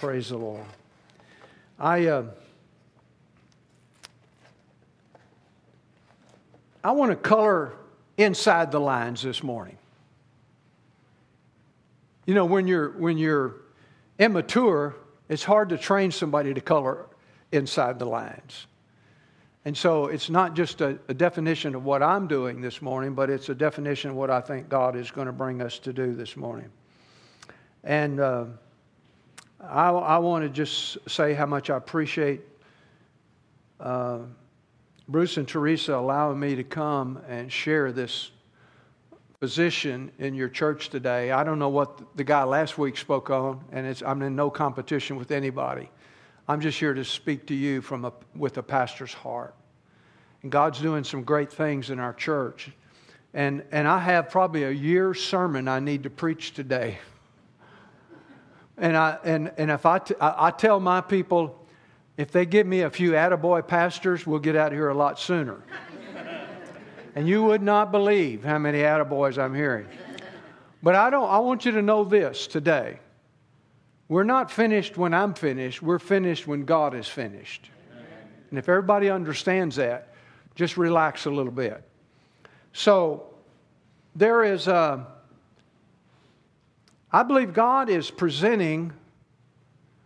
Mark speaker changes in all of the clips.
Speaker 1: Praise the Lord. I, uh, I want to color inside the lines this morning. You know, when you're, when you're immature, it's hard to train somebody to color inside the lines. And so it's not just a, a, definition of what I'm doing this morning, but it's a definition of what I think God is going to bring us to do this morning. And uh, I, I want to just say how much I appreciate uh, Bruce and Teresa allowing me to come and share this position in your church today. I don't know what the guy last week spoke on, and I'm in no competition with anybody. I'm just here to speak to you from a, with a pastor's heart. And God's doing some great things in our church. And, and I have probably a year's sermon I need to preach today. And, I, and, and if I, t- I, tell my people, if they give me a few attaboy pastors, we'll get out of here a lot sooner. and you would not believe how many attaboys I'm hearing. But I, don't, I want you to know this today. We're not finished when I'm finished, we're finished when God is finished. And if everybody understands that, just relax a little bit. So, there is a I believe God is presenting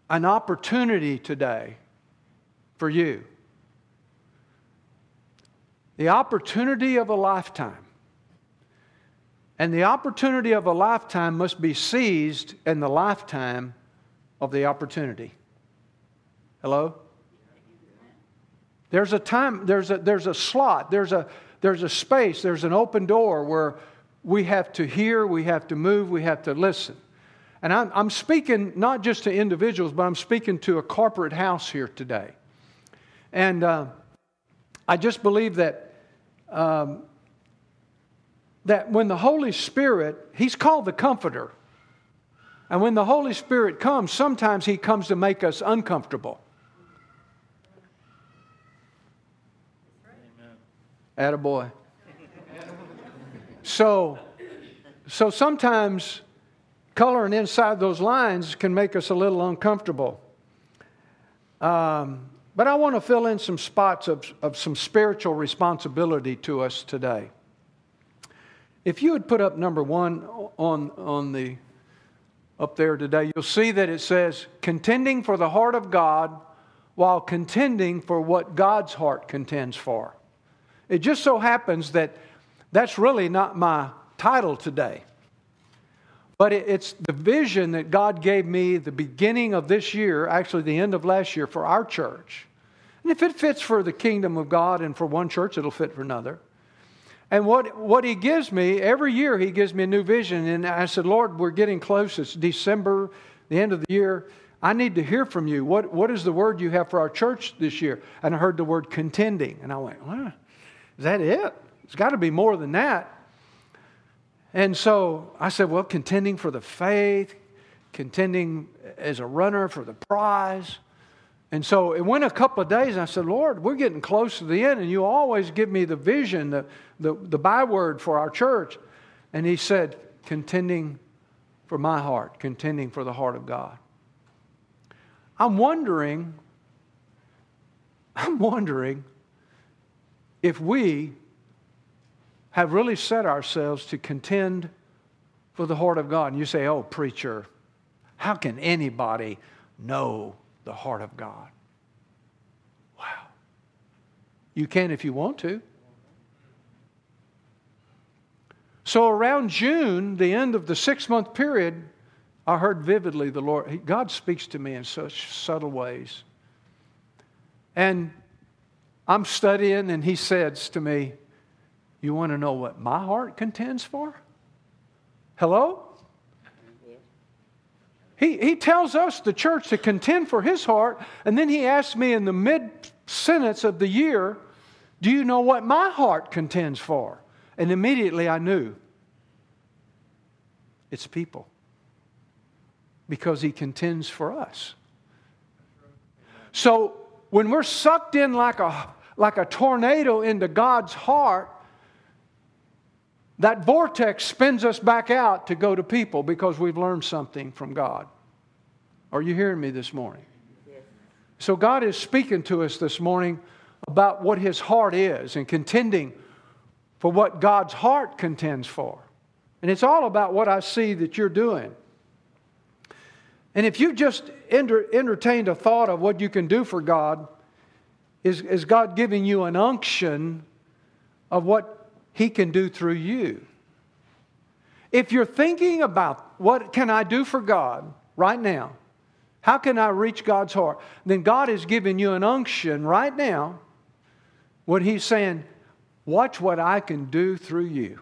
Speaker 1: an opportunity today for you. The opportunity of a lifetime. And the opportunity of a lifetime must be seized in the lifetime of the opportunity. Hello? There's a time, there's a, there's a slot, there's a, there's a space, there's an open door where we have to hear, we have to move, we have to listen. And I'm, I'm speaking not just to individuals, but I'm speaking to a corporate house here today. And uh, I just believe that, um, that when the Holy Spirit, He's called the Comforter. And when the Holy Spirit comes, sometimes He comes to make us uncomfortable. Amen. Attaboy. So, so sometimes coloring inside those lines can make us a little uncomfortable. Um, but I want to fill in some spots of, of some spiritual responsibility to us today. If you would put up number one on, on the up there today, you'll see that it says, contending for the heart of God while contending for what God's heart contends for. It just so happens that that's really not my title today. But it's the vision that God gave me the beginning of this year, actually the end of last year, for our church. And if it fits for the kingdom of God and for one church, it'll fit for another. And what, what He gives me, every year He gives me a new vision. And I said, Lord, we're getting close. It's December, the end of the year. I need to hear from you. What, what is the word you have for our church this year? And I heard the word contending. And I went, well, is that it? It's got to be more than that. And so I said, well, contending for the faith, contending as a runner for the prize. And so it went a couple of days, and I said, Lord, we're getting close to the end, and you always give me the vision, the, the, the byword for our church. And he said, contending for my heart, contending for the heart of God. I'm wondering, I'm wondering if we have really set ourselves to contend for the heart of God. And you say, oh, preacher, how can anybody know the heart of God? Wow. You can if you want to. So around June, the end of the six month period, I heard vividly the Lord, God speaks to me in such subtle ways. And I'm studying, and He says to me, you want to know what my heart contends for? Hello? He, he tells us, the church, to contend for his heart, and then he asks me in the mid sentence of the year, Do you know what my heart contends for? And immediately I knew it's people because he contends for us. So when we're sucked in like a, like a tornado into God's heart, that vortex spins us back out to go to people because we've learned something from God. Are you hearing me this morning? So, God is speaking to us this morning about what His heart is and contending for what God's heart contends for. And it's all about what I see that you're doing. And if you just enter, entertained a thought of what you can do for God, is, is God giving you an unction of what He can do through you? If you're thinking about what can I do for God right now, how can I reach God's heart? Then God is giving you an unction right now. What He's saying, watch what I can do through you.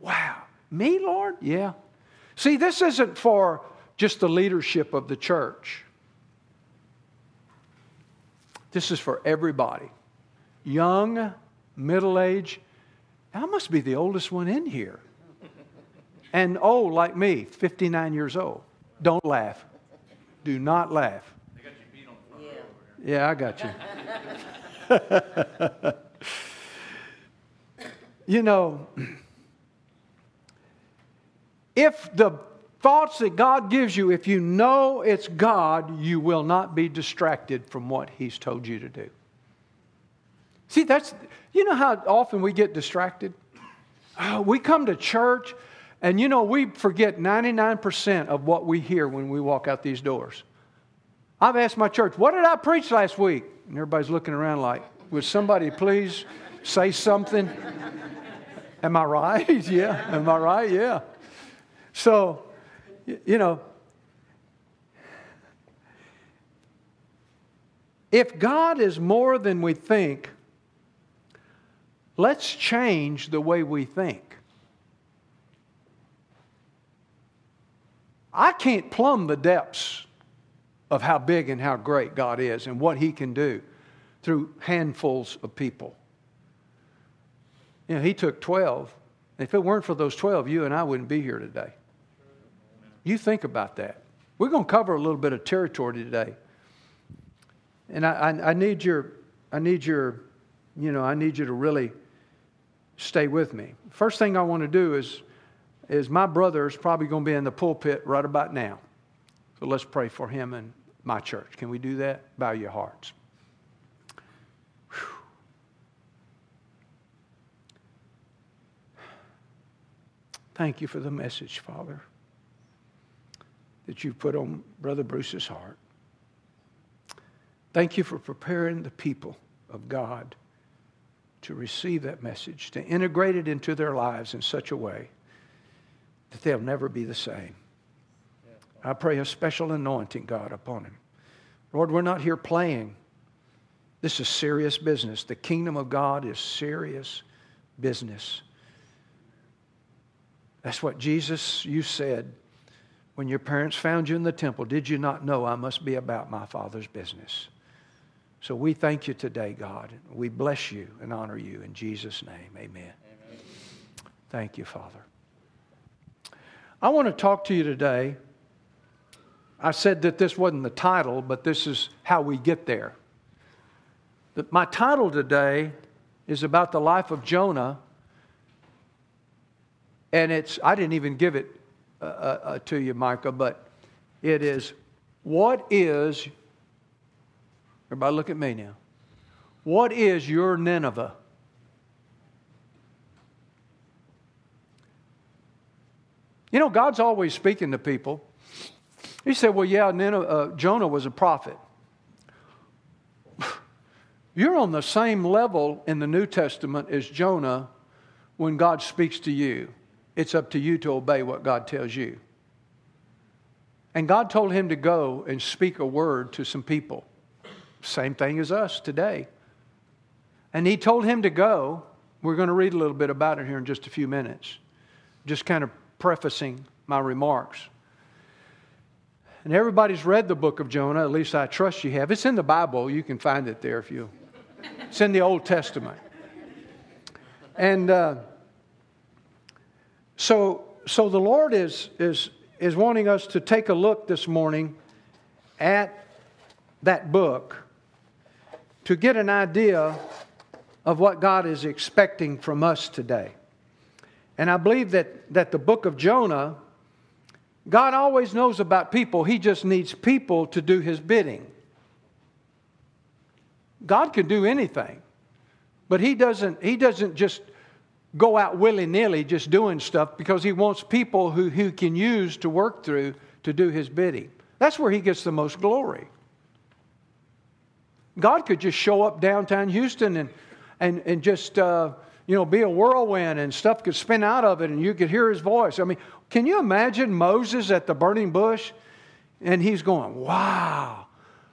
Speaker 1: Wow. Me, Lord? Yeah. See, this isn't for just the leadership of the church. This is for everybody young, middle age. I must be the oldest one in here. And old like me, 59 years old. Don't laugh. Do not laugh. Yeah, I got you. you know, if the thoughts that God gives you, if you know it's God, you will not be distracted from what He's told you to do. See, that's, you know how often we get distracted? Oh, we come to church, and you know, we forget 99% of what we hear when we walk out these doors. I've asked my church, what did I preach last week? And everybody's looking around like, would somebody please say something? Am I right? yeah. Am I right? Yeah. So, you know, if God is more than we think, let's change the way we think. I can't plumb the depths of how big and how great God is and what He can do through handfuls of people. You know, He took 12. If it weren't for those 12, you and I wouldn't be here today. You think about that. We're going to cover a little bit of territory today. And I, I, I, need your, I need your, you know, I need you to really stay with me. First thing I want to do is, is my brother is probably going to be in the pulpit right about now. So let's pray for him and my church. Can we do that? Bow your hearts. Whew. Thank you for the message, Father that you've put on Brother Bruce's heart. Thank you for preparing the people of God to receive that message, to integrate it into their lives in such a way that they'll never be the same. I pray a special anointing, God, upon him. Lord, we're not here playing. This is serious business. The kingdom of God is serious business. That's what Jesus, you said, when your parents found you in the temple, did you not know I must be about my Father's business? So we thank you today, God. We bless you and honor you in Jesus' name. Amen. Amen. Thank you, Father. I want to talk to you today. I said that this wasn't the title, but this is how we get there. My title today is about the life of Jonah, and it's I didn't even give it uh, uh, uh, to you, Micah, but it is what is, everybody look at me now. What is your Nineveh? You know, God's always speaking to people. He said, Well, yeah, Nineveh, uh, Jonah was a prophet. You're on the same level in the New Testament as Jonah when God speaks to you. It's up to you to obey what God tells you. And God told him to go and speak a word to some people. Same thing as us today. And he told him to go. We're going to read a little bit about it here in just a few minutes, just kind of prefacing my remarks. And everybody's read the book of Jonah, at least I trust you have. It's in the Bible. You can find it there if you. It's in the Old Testament. And uh, so, so the Lord is, is, is wanting us to take a look this morning at that book to get an idea of what God is expecting from us today. And I believe that, that the book of Jonah, God always knows about people, He just needs people to do His bidding. God can do anything, but He doesn't, he doesn't just go out willy nilly just doing stuff because He wants people who He can use to work through to do His bidding. That's where He gets the most glory. God could just show up downtown Houston and, and, and just, uh, you know, be a whirlwind and stuff could spin out of it and you could hear his voice. I mean, can you imagine Moses at the burning bush? And he's going, wow,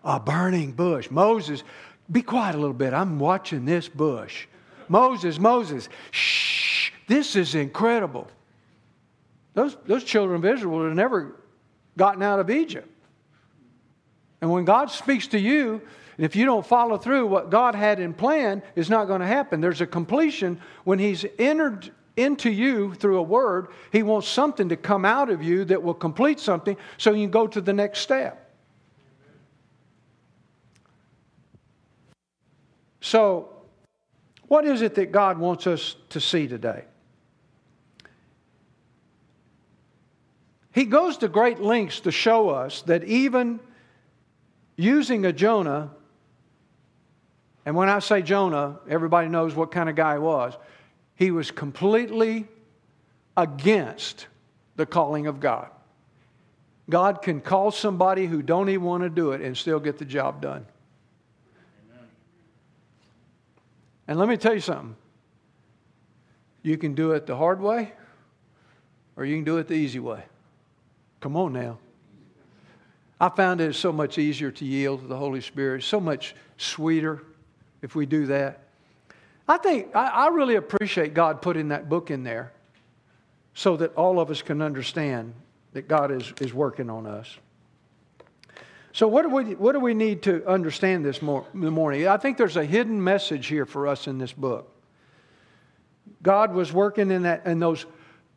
Speaker 1: a burning bush. Moses, be quiet a little bit. I'm watching this bush. Moses, Moses, shh, this is incredible. Those, those children of Israel would have never gotten out of Egypt. And when God speaks to you, and if you don't follow through, what God had in plan is not going to happen. There's a completion when He's entered into you through a word. He wants something to come out of you that will complete something so you can go to the next step. So, what is it that God wants us to see today? He goes to great lengths to show us that even using a Jonah and when I say Jonah, everybody knows what kind of guy he was. He was completely against the calling of God. God can call somebody who don't even want to do it and still get the job done. Amen. And let me tell you something. You can do it the hard way or you can do it the easy way. Come on now. I found it so much easier to yield to the Holy Spirit, so much sweeter if we do that. I think, I, I really appreciate God putting that book in there so that all of us can understand that God is, is working on us. So, what do, we, what do we need to understand this mor- morning? I think there's a hidden message here for us in this book. God was working in that, in those,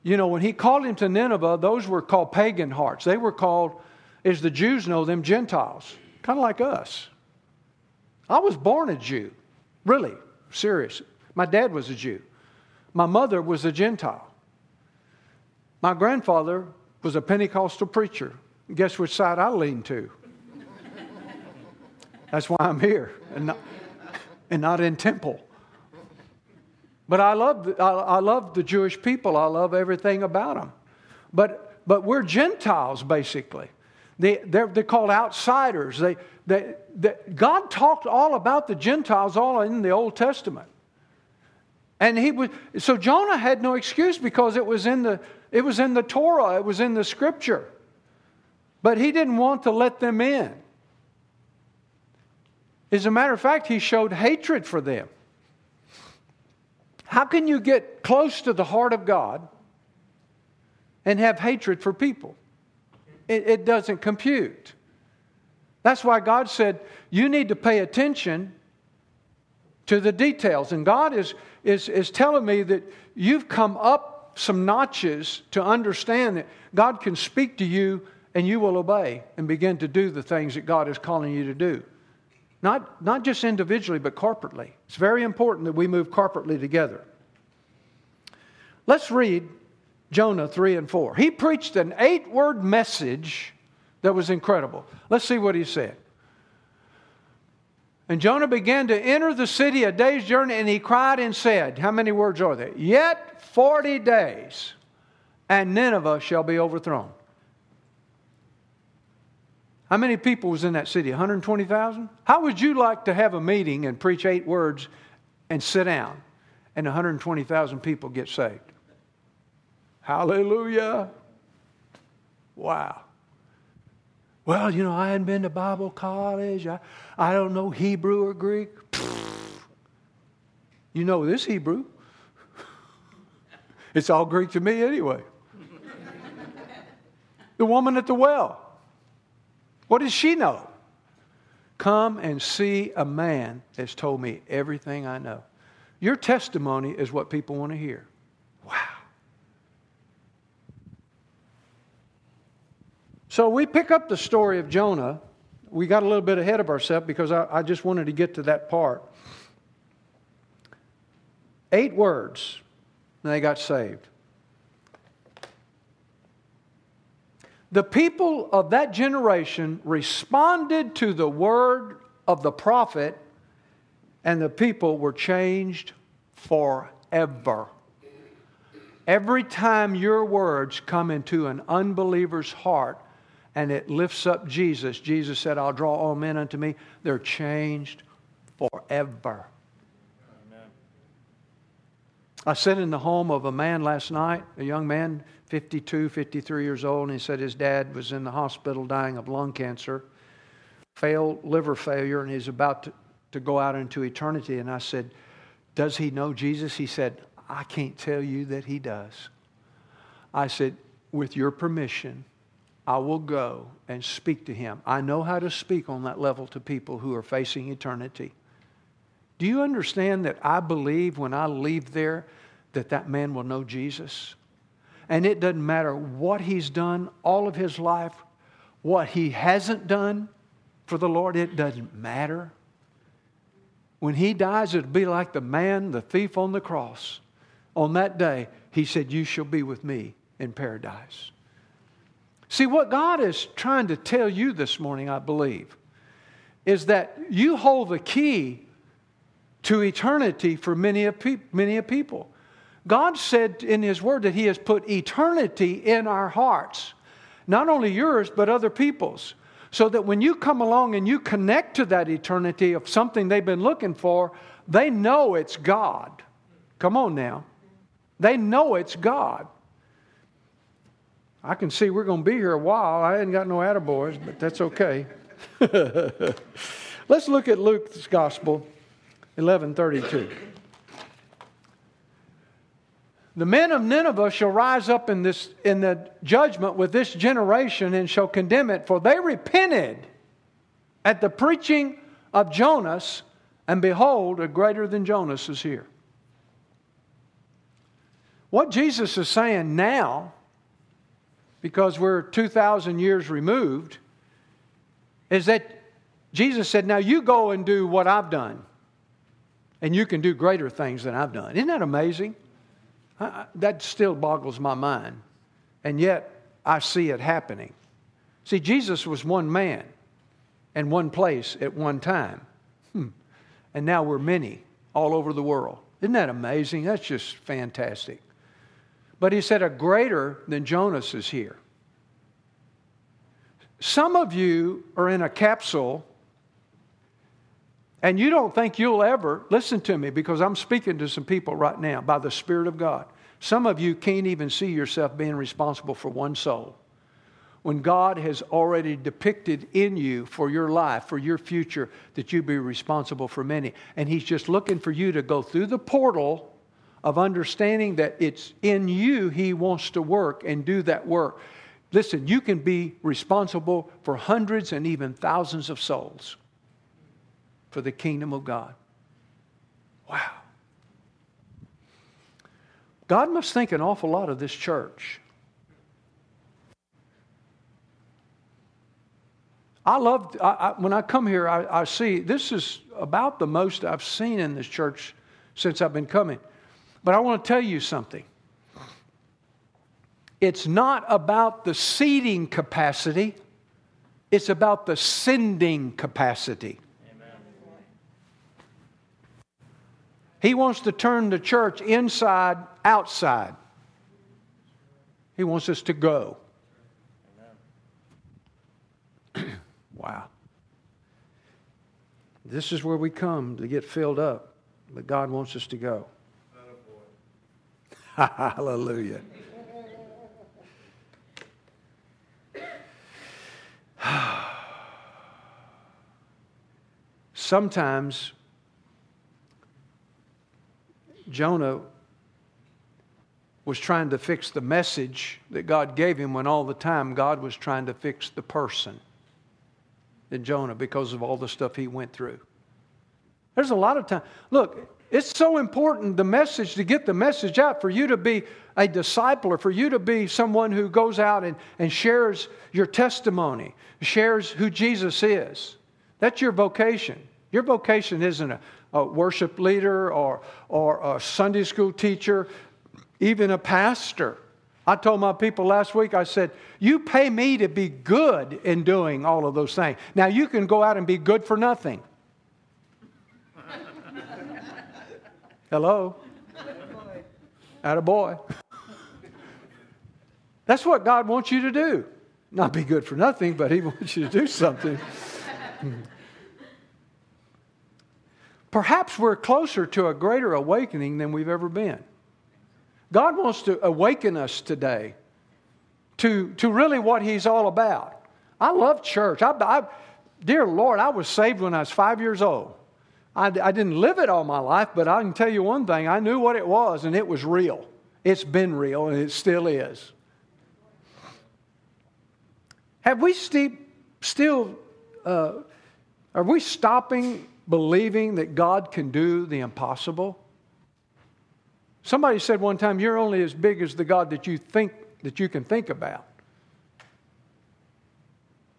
Speaker 1: you know, when He called him to Nineveh, those were called pagan hearts. They were called, as the Jews know them, Gentiles, kind of like us. I was born a Jew, really, serious. My dad was a Jew. My mother was a Gentile. My grandfather was a Pentecostal preacher. Guess which side I lean to? That's why I'm here and not, and not in temple. But I love, I, I love the Jewish people. I love everything about them. But, but we're Gentiles, basically. They, they're, they're called outsiders. They, they, they, God talked all about the Gentiles all in the Old Testament. And he was, so Jonah had no excuse because it was in the, it was in the Torah, it was in the scripture. But he didn't want to let them in. As a matter of fact, he showed hatred for them. How can you get close to the heart of God and have hatred for people? it, it doesn't compute. That's why God said, you need to pay attention to the details. And God is, is, is telling me that you've come up some notches to understand that God can speak to you and you will obey and begin to do the things that God is calling you to do. Not, not just individually, but corporately. It's very important that we move corporately together. Let's read Jonah 3 and 4. He preached an eight word message that was incredible. Let's see what he said. And Jonah began to enter the city a day's journey, and he cried and said, How many words are there? Yet 40 days, and Nineveh shall be overthrown. How many people was in that city? 120,000? How would you like to have a meeting and preach eight words and sit down and 120,000 people get saved? Hallelujah. Wow. Well, you know, I hadn't been to Bible college. I, I don't know Hebrew or Greek. You know this Hebrew. It's all Greek to me anyway. the woman at the well. What does she know? Come and see a man that's told me everything I know. Your testimony is what people want to hear. Wow. So we pick up the story of Jonah. We got a little bit ahead of ourselves because I, I just wanted to get to that part. Eight words, and they got saved. The people of that generation responded to the word of the prophet, and the people were changed forever. Every time your words come into an unbeliever's heart and it lifts up Jesus, Jesus said, I'll draw all men unto me, they're changed forever. I sat in the home of a man last night, a young man, 52, 53 years old, and he said his dad was in the hospital dying of lung cancer, failed liver failure, and he's about to, to go out into eternity. And I said, Does he know Jesus? He said, I can't tell you that he does. I said, With your permission, I will go and speak to him. I know how to speak on that level to people who are facing eternity. Do you understand that I believe when I leave there that that man will know Jesus? And it doesn't matter what he's done all of his life, what he hasn't done for the Lord, it doesn't matter. When he dies, it'll be like the man, the thief on the cross. On that day, he said, You shall be with me in paradise. See, what God is trying to tell you this morning, I believe, is that you hold the key to eternity for many a, pe- many a people. God said in His Word that He has put eternity in our hearts, not only yours, but other people's. So that when you come along and you connect to that eternity of something they've been looking for, they know it's God. Come on now. They know it's God. I can see we're going to be here a while. I hadn't got no attaboys, but that's okay. Let's look at Luke's Gospel. 1132. The men of Nineveh shall rise up in, this, in the judgment with this generation and shall condemn it, for they repented at the preaching of Jonas, and behold, a greater than Jonas is here. What Jesus is saying now, because we're 2,000 years removed, is that Jesus said, Now you go and do what I've done and you can do greater things than I've done. Isn't that amazing? I, that still boggles my mind. And yet, I see it happening. See, Jesus was one man and one place at one time. Hmm. And now we're many all over the world. Isn't that amazing? That's just fantastic. But he said, a greater than Jonas is here. Some of you are in a capsule and you don't think you'll ever, listen to me because I'm speaking to some people right now by the Spirit of God. Some of you can't even see yourself being responsible for one soul. When God has already depicted in you for your life, for your future, that you be responsible for many. And He's just looking for you to go through the portal of understanding that it's in you He wants to work and do that work. Listen, you can be responsible for hundreds and even thousands of souls for the kingdom of God. Wow. God must think an awful lot of this church. I love, I, I, when I come here, I, I see this is about the most I've seen in this church since I've been coming. But I want to tell you something. It's not about the seating capacity, it's about the sending capacity. He wants to turn the church inside, outside. He wants us to go. wow. This is where we come to get filled up, but God wants us to go. Hallelujah. Sometimes Jonah was trying to fix the message that God gave him when all the time God was trying to fix the person in Jonah because of all the stuff he went through. There's a lot of time. Look, it's so important the message to get the message out for you to be a disciple or for you to be someone who goes out and, and shares your testimony, shares who Jesus is. That's your vocation. Your vocation isn't a, a worship leader or, or a Sunday school teacher, even a pastor. I told my people last week, I said, You pay me to be good in doing all of those things. Now you can go out and be good for nothing. Hello? At a boy. That's what God wants you to do. Not be good for nothing, but He wants you to do something. Perhaps we're closer to a greater awakening than we've ever been. God wants to awaken us today to, to really what He's all about. I love church. I, I, dear Lord, I was saved when I was five years old. I, I didn't live it all my life, but I can tell you one thing I knew what it was, and it was real. It's been real, and it still is. Have we steep, still, uh, are we stopping believing that God can do the impossible? Somebody said one time, You're only as big as the God that you think that you can think about.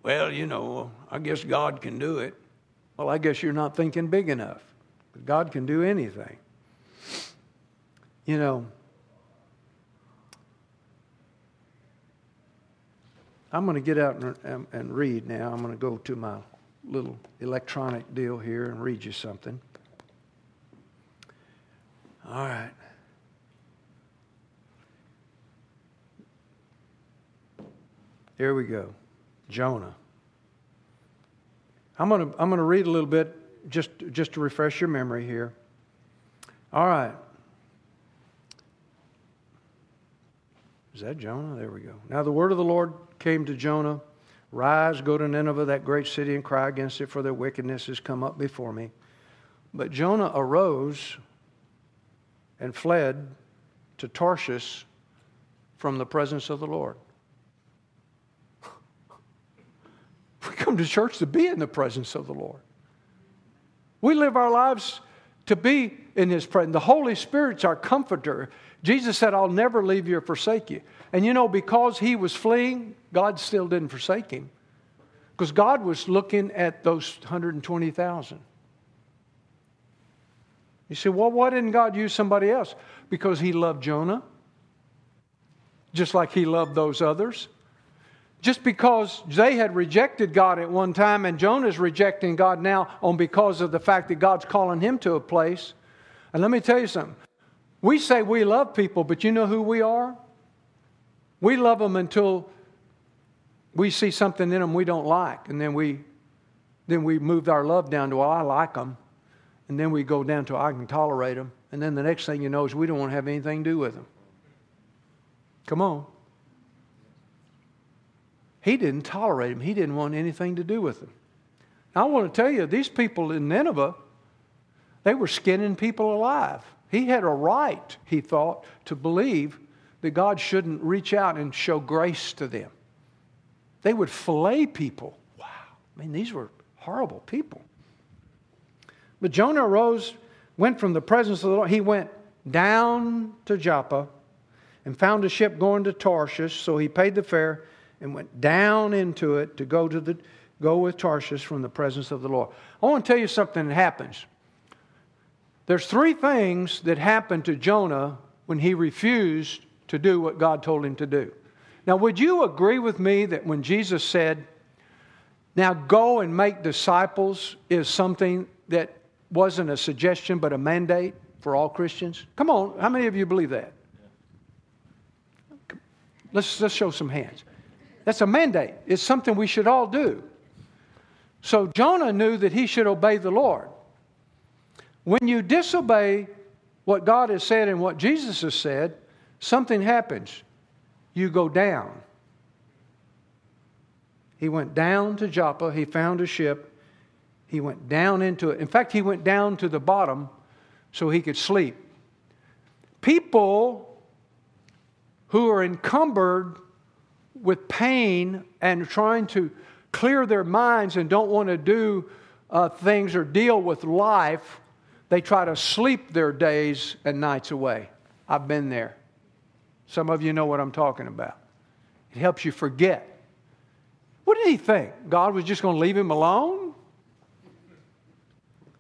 Speaker 1: Well, you know, I guess God can do it. Well, I guess you're not thinking big enough. God can do anything. You know, I'm going to get out and, and, read now. I'm going to go to my little electronic deal here and read you something. All right. Here we go. Jonah. I'm going to, I'm going to read a little bit just, just to refresh your memory here. All right. Is that Jonah? There we go. Now the word of the Lord came to Jonah Rise, go to Nineveh, that great city, and cry against it, for their wickedness has come up before me. But Jonah arose and fled to Tarshish from the presence of the Lord. Come to church to be in the presence of the Lord. We live our lives to be in His presence. The Holy Spirit's our comforter. Jesus said, I'll never leave you or forsake you. And you know, because he was fleeing, God still didn't forsake him. Because God was looking at those 120,000. You say, well, why didn't God use somebody else? Because he loved Jonah, just like he loved those others. Just because they had rejected God at one time and Jonah's rejecting God now on because of the fact that God's calling him to a place. And let me tell you something. We say we love people, but you know who we are? We love them until we see something in them we don't like, and then we then we move our love down to well, I like them, and then we go down to I can tolerate them, and then the next thing you know is we don't want to have anything to do with them. Come on. He didn't tolerate him. He didn't want anything to do with them. Now, I want to tell you, these people in Nineveh, they were skinning people alive. He had a right, he thought, to believe that God shouldn't reach out and show grace to them. They would fillet people. Wow. I mean, these were horrible people. But Jonah arose, went from the presence of the Lord. He went down to Joppa and found a ship going to Tarshish. So he paid the fare and went down into it to go to the go with Tarshish from the presence of the Lord. I want to tell you something that happens. There's three things that happened to Jonah when he refused to do what God told him to do. Now, would you agree with me that when Jesus said, Now go and make disciples, is something that wasn't a suggestion but a mandate for all Christians? Come on, how many of you believe that? Let's, let's show some hands. That's a mandate. It's something we should all do. So Jonah knew that he should obey the Lord. When you disobey what God has said and what Jesus has said, something happens. You go down. He went down to Joppa. He found a ship. He went down into it. In fact, he went down to the bottom so he could sleep. People who are encumbered with pain and trying to clear their minds and don't want to do uh, things or deal with life, they try to sleep their days and nights away. I've been there. Some of you know what I'm talking about. It helps you forget. What did he think? God was just going to leave him alone?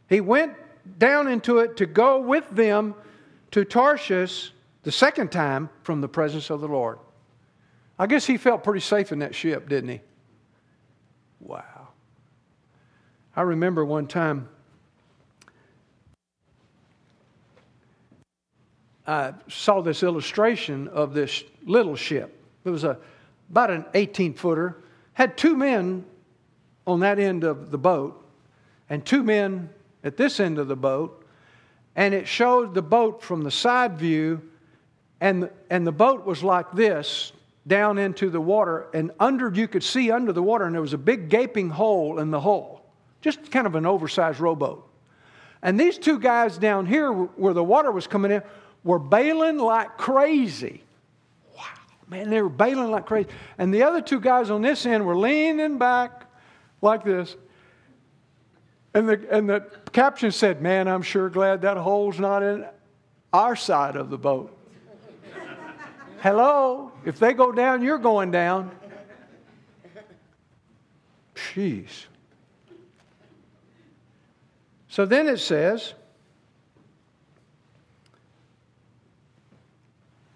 Speaker 1: He went down into it to go with them to Tarshish the second time from the presence of the Lord. I guess he felt pretty safe in that ship, didn't he? Wow. I remember one time I saw this illustration of this little ship. It was a, about an 18 footer, had two men on that end of the boat and two men at this end of the boat, and it showed the boat from the side view, and, and the boat was like this down into the water, and under you could see under the water, and there was a big gaping hole in the hull, just kind of an oversized rowboat. And these two guys down here, where the water was coming in, were bailing like crazy. Wow, man, they were bailing like crazy. And the other two guys on this end were leaning back like this. And the, and the caption said, Man, I'm sure glad that hole's not in our side of the boat. Hello? If they go down, you're going down. Jeez. So then it says,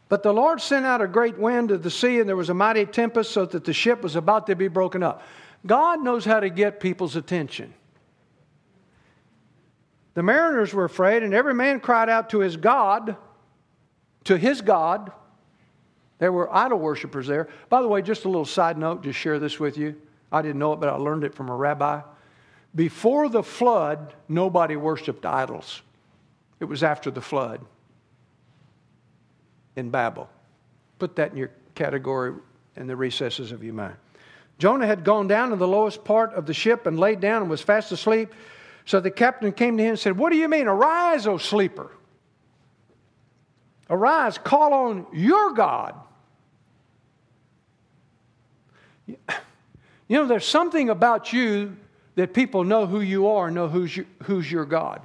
Speaker 1: But the Lord sent out a great wind of the sea, and there was a mighty tempest, so that the ship was about to be broken up. God knows how to get people's attention. The mariners were afraid, and every man cried out to his God, to his God. There were idol worshippers there. By the way, just a little side note, just share this with you. I didn't know it, but I learned it from a rabbi. Before the flood, nobody worshiped idols. It was after the flood in Babel. Put that in your category in the recesses of your mind. Jonah had gone down to the lowest part of the ship and laid down and was fast asleep. So the captain came to him and said, What do you mean? Arise, O sleeper. Arise, call on your God. You know, there's something about you that people know who you are, know who's, who's your God.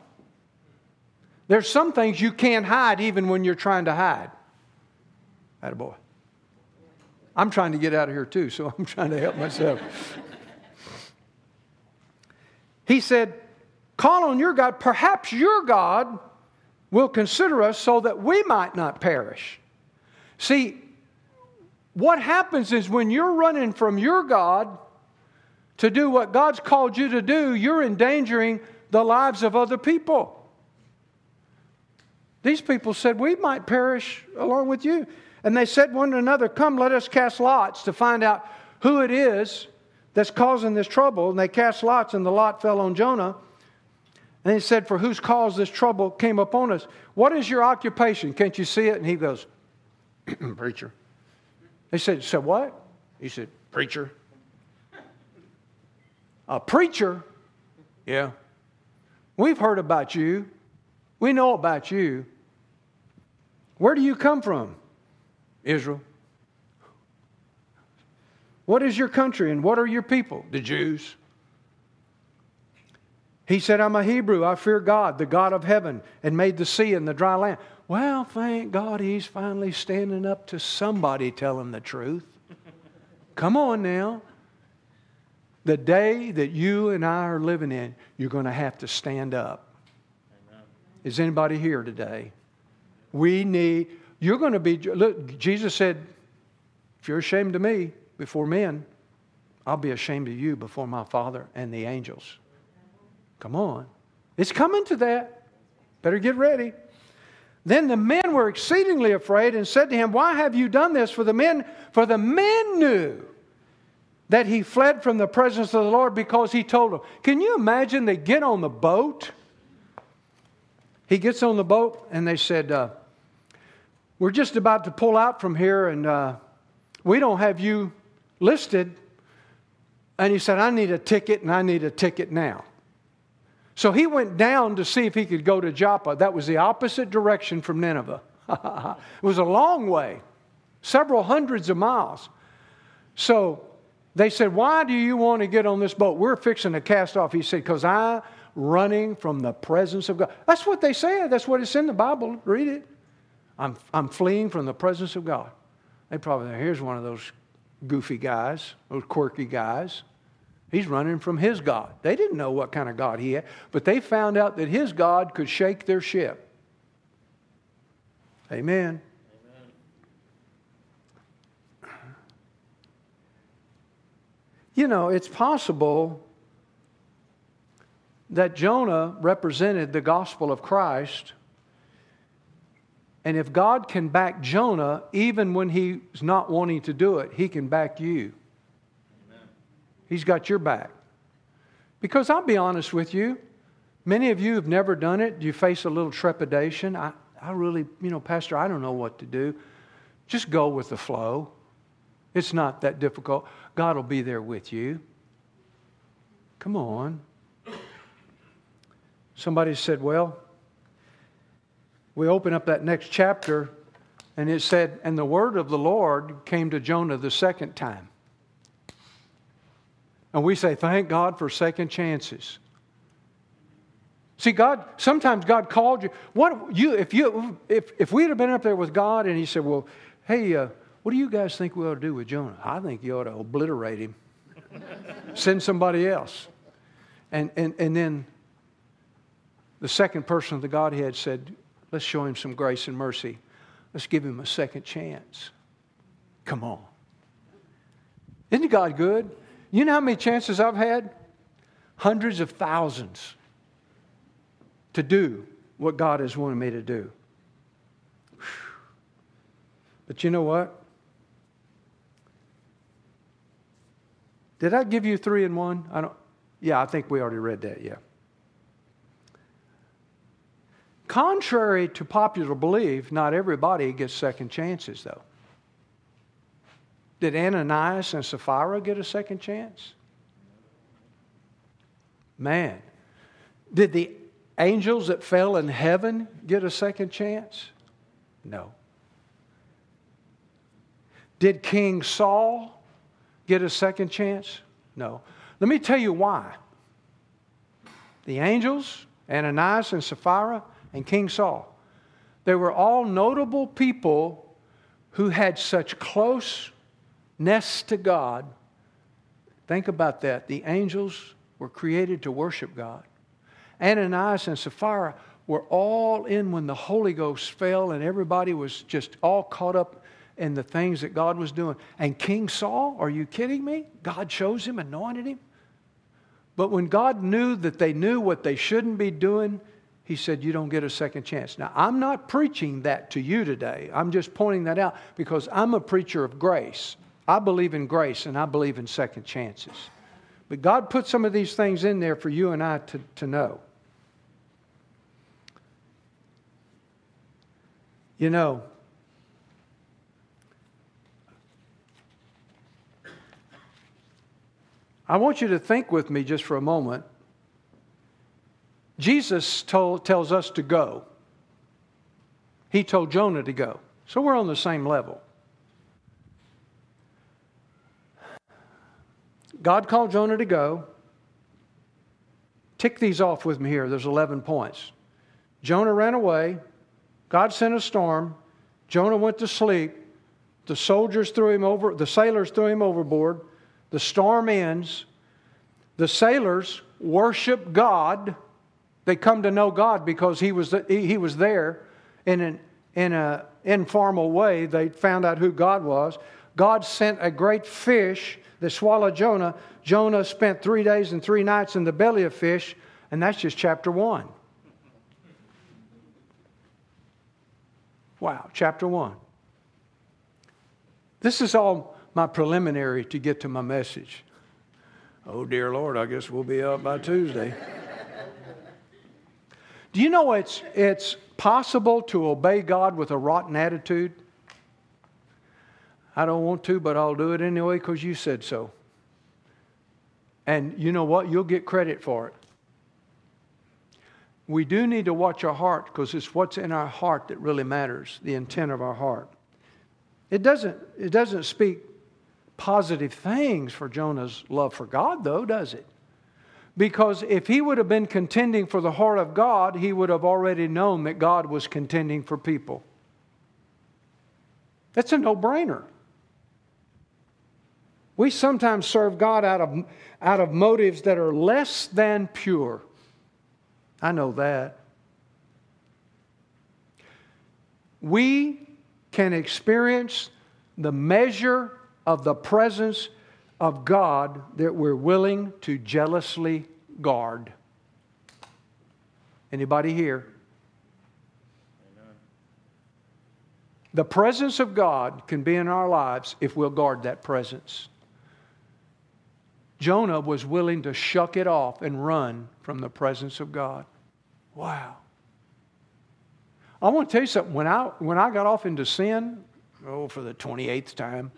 Speaker 1: There's some things you can't hide even when you're trying to hide. Attaboy. I'm trying to get out of here too, so I'm trying to help myself. he said, Call on your God. Perhaps your God will consider us so that we might not perish. See, what happens is when you're running from your God to do what God's called you to do, you're endangering the lives of other people. These people said, We might perish along with you. And they said one to another, Come, let us cast lots to find out who it is that's causing this trouble. And they cast lots, and the lot fell on Jonah. And he said, For whose cause this trouble came upon us? What is your occupation? Can't you see it? And he goes, Preacher. They said, So what? He said, Preacher. A preacher? Yeah. We've heard about you. We know about you. Where do you come from? Israel. What is your country and what are your people? The Jews. He said, I'm a Hebrew. I fear God, the God of heaven, and made the sea and the dry land. Well, thank God he's finally standing up to somebody telling the truth. Come on now. The day that you and I are living in, you're going to have to stand up. Amen. Is anybody here today? We need, you're going to be, look, Jesus said, if you're ashamed of me before men, I'll be ashamed of you before my Father and the angels. Come on. It's coming to that. Better get ready. Then the men were exceedingly afraid and said to him, Why have you done this? For the men, for the men knew that he fled from the presence of the Lord because he told them. Can you imagine they get on the boat? He gets on the boat and they said, uh, we're just about to pull out from here and uh, we don't have you listed. And he said, I need a ticket and I need a ticket now. So he went down to see if he could go to Joppa. That was the opposite direction from Nineveh. it was a long way, several hundreds of miles. So they said, Why do you want to get on this boat? We're fixing to cast off. He said, Because I'm running from the presence of God. That's what they said. That's what it's in the Bible. Read it. I'm, I'm fleeing from the presence of God. They probably, here's one of those goofy guys, those quirky guys. He's running from his God. They didn't know what kind of God he had, but they found out that his God could shake their ship. Amen. Amen. you know, it's possible that Jonah represented the gospel of Christ. And if God can back Jonah, even when he's not wanting to do it, he can back you. He's got your back. Because I'll be honest with you, many of you have never done it. You face a little trepidation. I, I really, you know, Pastor, I don't know what to do. Just go with the flow. It's not that difficult. God will be there with you. Come on. Somebody said, Well, we open up that next chapter, and it said, And the word of the Lord came to Jonah the second time. And we say, Thank God for second chances. See, God, sometimes God called you. What you if you if if we'd have been up there with God and He said, Well, hey, uh, what do you guys think we ought to do with Jonah? I think you ought to obliterate him. Send somebody else. And and and then the second person of the Godhead said, Let's show him some grace and mercy. Let's give him a second chance. Come on. Isn't God good? You know how many chances I've had? Hundreds of thousands to do what God has wanted me to do. But you know what? Did I give you three and one? I don't. Yeah, I think we already read that. Yeah. Contrary to popular belief, not everybody gets second chances, though. Did Ananias and Sapphira get a second chance? Man. Did the angels that fell in heaven get a second chance? No. Did King Saul get a second chance? No. Let me tell you why. The angels, Ananias and Sapphira, and King Saul. They were all notable people who had such closeness to God. Think about that. The angels were created to worship God. Ananias and Sapphira were all in when the Holy Ghost fell and everybody was just all caught up in the things that God was doing. And King Saul, are you kidding me? God chose him, anointed him. But when God knew that they knew what they shouldn't be doing, he said, You don't get a second chance. Now, I'm not preaching that to you today. I'm just pointing that out because I'm a preacher of grace. I believe in grace and I believe in second chances. But God put some of these things in there for you and I to, to know. You know, I want you to think with me just for a moment Jesus told, tells us to go. He told Jonah to go. So we're on the same level. God called Jonah to go. Tick these off with me here. There's 11 points. Jonah ran away. God sent a storm. Jonah went to sleep. The soldiers threw him over, the sailors threw him overboard. The storm ends. The sailors worship God they come to know God because he was, he was there in an in an informal way. They found out who God was. God sent a great fish that swallowed Jonah. Jonah spent three days and three nights in the belly of fish, and that's just chapter one. Wow, chapter one. This is all my preliminary to get to my message. Oh, dear Lord, I guess we'll be up by Tuesday. Do you know it's, it's possible to obey God with a rotten attitude? I don't want to, but I'll do it anyway because you said so. And you know what? You'll get credit for it. We do need to watch our heart because it's what's in our heart that really matters, the intent of our heart. It doesn't, it doesn't speak positive things for Jonah's love for God, though, does it? Because if he would have been contending for the heart of God, he would have already known that God was contending for people. That's a no brainer. We sometimes serve God out of, out of motives that are less than pure. I know that. We can experience the measure of the presence of God that we're willing to jealously guard. Anybody here? The presence of God can be in our lives if we'll guard that presence. Jonah was willing to shuck it off and run from the presence of God. Wow. I want to tell you something. When I, when I got off into sin, oh, for the 28th time,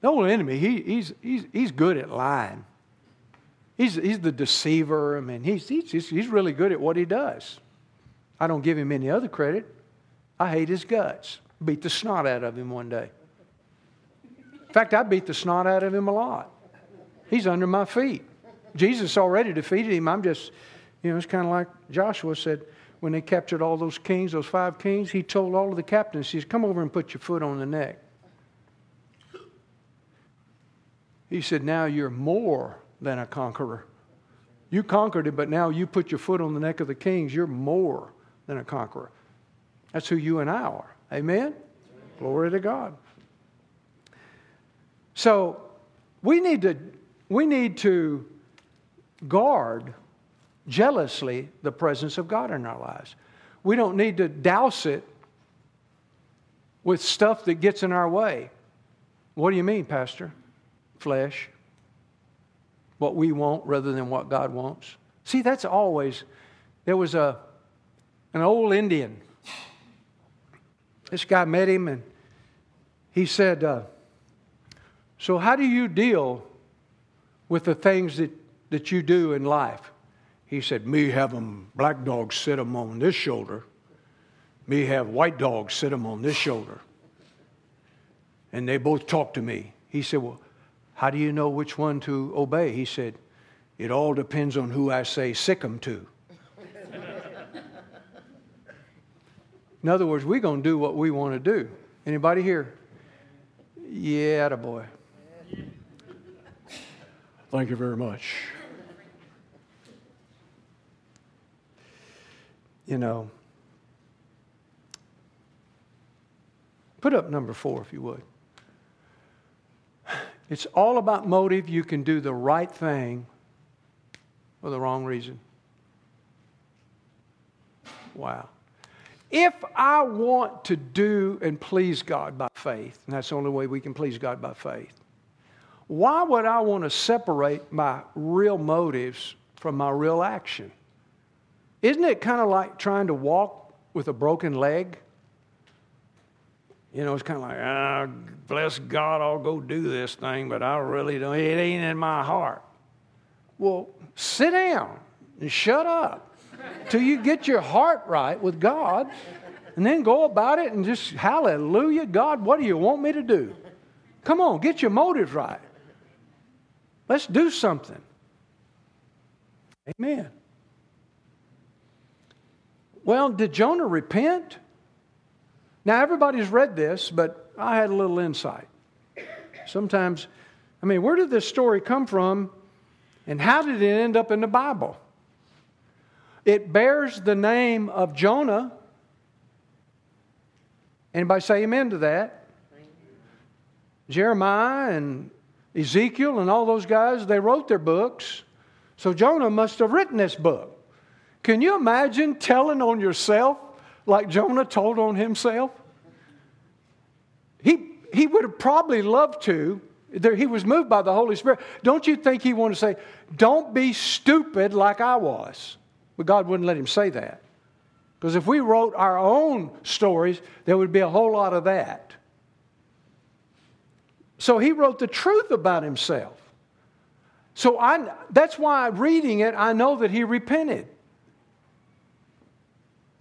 Speaker 1: the old enemy, he, he's, he's, he's good at lying. He's, he's the deceiver. I mean, he's, he's, he's really good at what he does. I don't give him any other credit. I hate his guts. Beat the snot out of him one day. In fact, I beat the snot out of him a lot. He's under my feet. Jesus already defeated him. I'm just, you know, it's kind of like Joshua said when they captured all those kings, those five kings, he told all of the captains, he said, Come over and put your foot on the neck. He said, Now you're more than a conqueror. You conquered it, but now you put your foot on the neck of the kings. You're more than a conqueror. That's who you and I are. Amen? Glory to God. So we need to, we need to guard jealously the presence of God in our lives. We don't need to douse it with stuff that gets in our way. What do you mean, Pastor? Flesh. What we want rather than what God wants. See, that's always, there was a, an old Indian. This guy met him and he said, uh, So, how do you deal with the things that, that you do in life? He said, Me have them black dogs sit them on this shoulder. Me have white dogs sit them on this shoulder. And they both talk to me. He said, Well, how do you know which one to obey? He said, It all depends on who I say sick them to. In other words, we're going to do what we want to do. Anybody here? Yeah, boy. Thank you very much. you know. Put up number four, if you would. It's all about motive. You can do the right thing for the wrong reason. Wow. If I want to do and please God by faith, and that's the only way we can please God by faith, why would I want to separate my real motives from my real action? Isn't it kind of like trying to walk with a broken leg? You know, it's kind of like, ah, bless God, I'll go do this thing, but I really don't, it ain't in my heart. Well, sit down and shut up till you get your heart right with God, and then go about it and just, hallelujah, God, what do you want me to do? Come on, get your motives right. Let's do something. Amen. Well, did Jonah repent? Now, everybody's read this, but I had a little insight. Sometimes, I mean, where did this story come from and how did it end up in the Bible? It bears the name of Jonah. Anybody say amen to that? Jeremiah and Ezekiel and all those guys, they wrote their books. So Jonah must have written this book. Can you imagine telling on yourself like Jonah told on himself? He, he would have probably loved to. There, he was moved by the Holy Spirit. Don't you think he wanted to say, Don't be stupid like I was? But God wouldn't let him say that. Because if we wrote our own stories, there would be a whole lot of that. So he wrote the truth about himself. So I, that's why reading it, I know that he repented.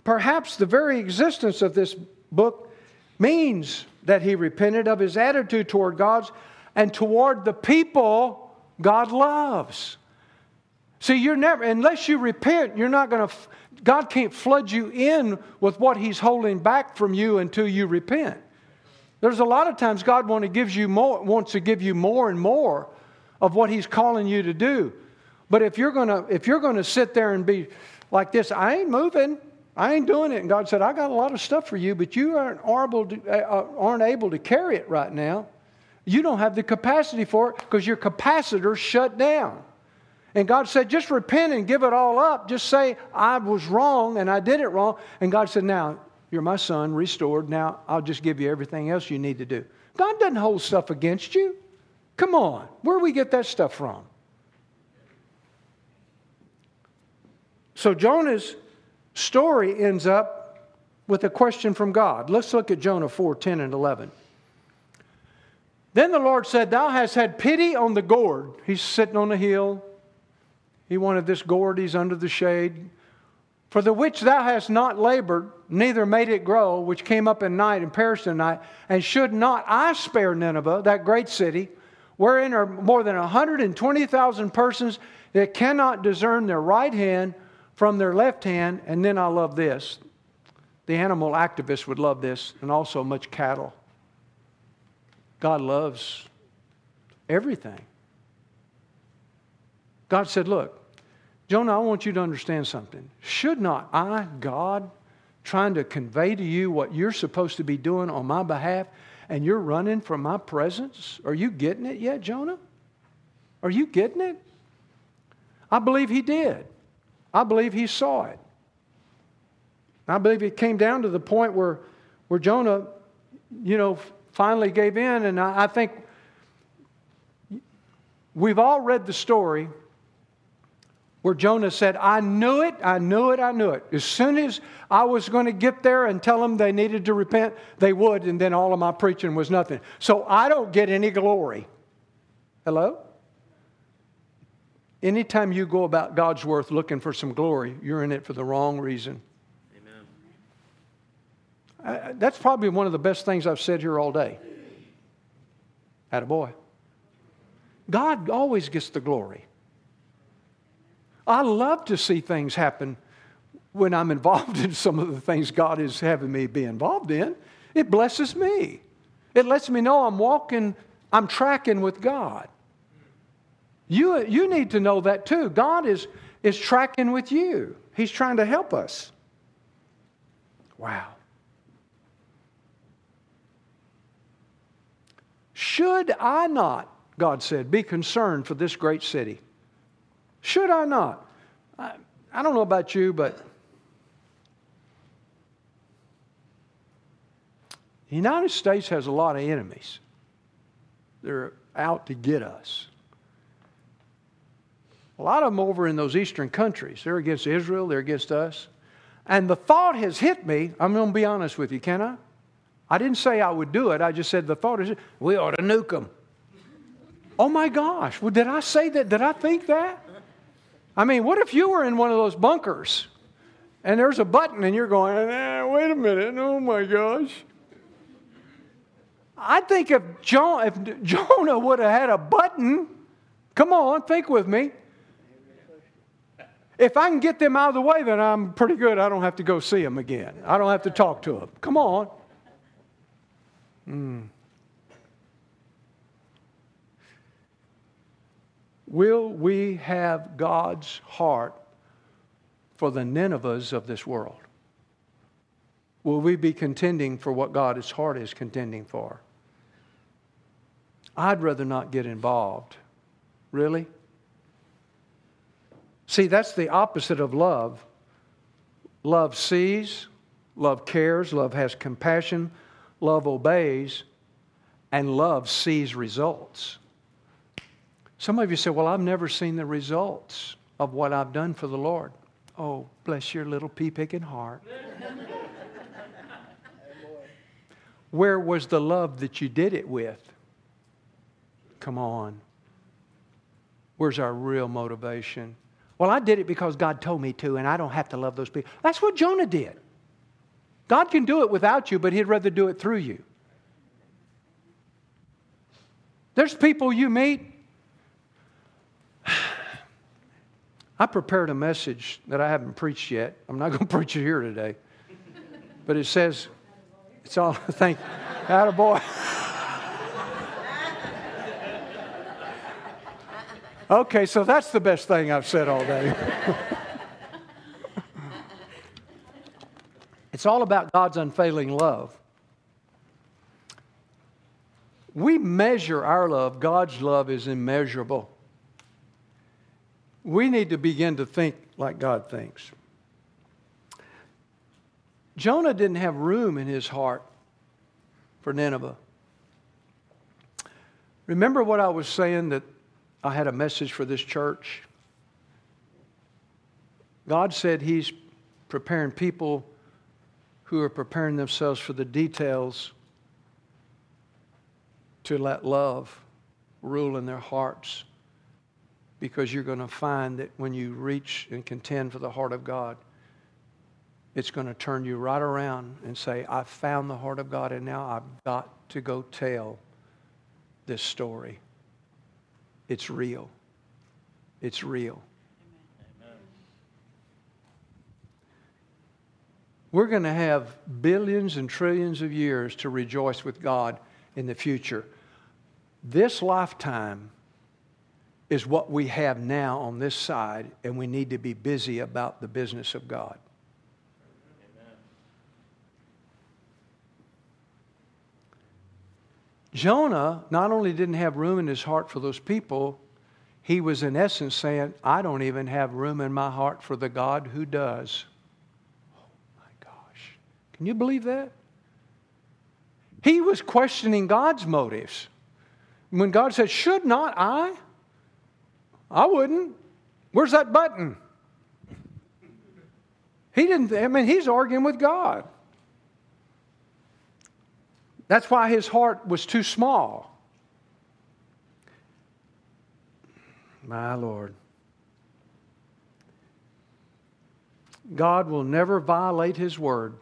Speaker 1: Perhaps the very existence of this book means that he repented of his attitude toward God's and toward the people God loves. See, you're never, unless you repent, you're not going to, God can't flood you in with what He's holding back from you until you repent. There's a lot of times God want to gives you more, wants to give you more and more of what He's calling you to do. But if you're going to, if you're to sit there and be like this, I ain't moving. I ain't doing it. And God said, I got a lot of stuff for you, but you aren't able to, uh, uh, aren't able to carry it right now. You don't have the capacity for it because your capacitor's shut down. And God said, just repent and give it all up. Just say, I was wrong and I did it wrong. And God said, now you're my son, restored. Now I'll just give you everything else you need to do. God doesn't hold stuff against you. Come on. Where do we get that stuff from? So Jonah's story ends up with a question from God. Let's look at Jonah 4 10 and 11. Then the Lord said, Thou hast had pity on the gourd. He's sitting on a hill. He wanted this gourd, he's under the shade. For the which thou hast not labored, neither made it grow, which came up in night and perished in night, and should not I spare Nineveh, that great city, wherein are more than 120,000 persons that cannot discern their right hand from their left hand. And then I love this. The animal activists would love this, and also much cattle. God loves everything. God said, Look, Jonah, I want you to understand something. Should not I, God, trying to convey to you what you're supposed to be doing on my behalf, and you're running from my presence? Are you getting it yet, Jonah? Are you getting it? I believe he did. I believe he saw it. I believe it came down to the point where, where Jonah, you know, finally gave in. And I, I think we've all read the story where Jonah said, I knew it, I knew it, I knew it. As soon as I was going to get there and tell them they needed to repent, they would, and then all of my preaching was nothing. So I don't get any glory. Hello? Anytime you go about God's worth looking for some glory, you're in it for the wrong reason. Amen. that's probably one of the best things I've said here all day. Had a boy. God always gets the glory. I love to see things happen when I'm involved in some of the things God is having me be involved in. It blesses me. It lets me know I'm walking, I'm tracking with God. You, you need to know that too. God is, is tracking with you, He's trying to help us. Wow. Should I not, God said, be concerned for this great city? Should I not? I, I don't know about you, but the United States has a lot of enemies. They're out to get us. A lot of them over in those eastern countries. They're against Israel, they're against us. And the thought has hit me, I'm going to be honest with you, can I? I didn't say I would do it. I just said the thought is, we ought to nuke them. Oh my gosh, well, did I say that? Did I think that? I mean, what if you were in one of those bunkers and there's a button and you're going, eh, wait a minute, oh my gosh. I think if, John, if Jonah would have had a button, come on, think with me. If I can get them out of the way, then I'm pretty good. I don't have to go see them again. I don't have to talk to them. Come on. Mm. Will we have God's heart for the Ninevehs of this world? Will we be contending for what God's heart is contending for? I'd rather not get involved. Really? See, that's the opposite of love. Love sees, love cares, love has compassion, love obeys, and love sees results. Some of you say, Well, I've never seen the results of what I've done for the Lord. Oh, bless your little pea picking heart. Where was the love that you did it with? Come on. Where's our real motivation? Well, I did it because God told me to, and I don't have to love those people. That's what Jonah did. God can do it without you, but He'd rather do it through you. There's people you meet. I prepared a message that I haven't preached yet. I'm not going to preach it here today. But it says, it's all, thank you. boy. Okay, so that's the best thing I've said all day. it's all about God's unfailing love. we measure our love. God's love is immeasurable. We need to begin to think like God thinks. Jonah didn't have room in his heart for Nineveh. Remember what I was saying that I had a message for this church? God said He's preparing people who are preparing themselves for the details to let love rule in their hearts because you're going to find that when you reach and contend for the heart of God, it's going to turn you right around and say, I found the heart of God, and now I've got to go tell this story. It's real. It's real. Amen. We're going to have billions and trillions of years to rejoice with God in the future. This lifetime is what we have now on this side, and we need to be busy about the business of God. Jonah not only didn't have room in his heart for those people, he was in essence saying, I don't even have room in my heart for the God who does. Oh my gosh. Can you believe that? He was questioning God's motives. When God said, Should not I? I wouldn't. Where's that button? He didn't, I mean, he's arguing with God. That's why his heart was too small. My Lord. God will never violate his word,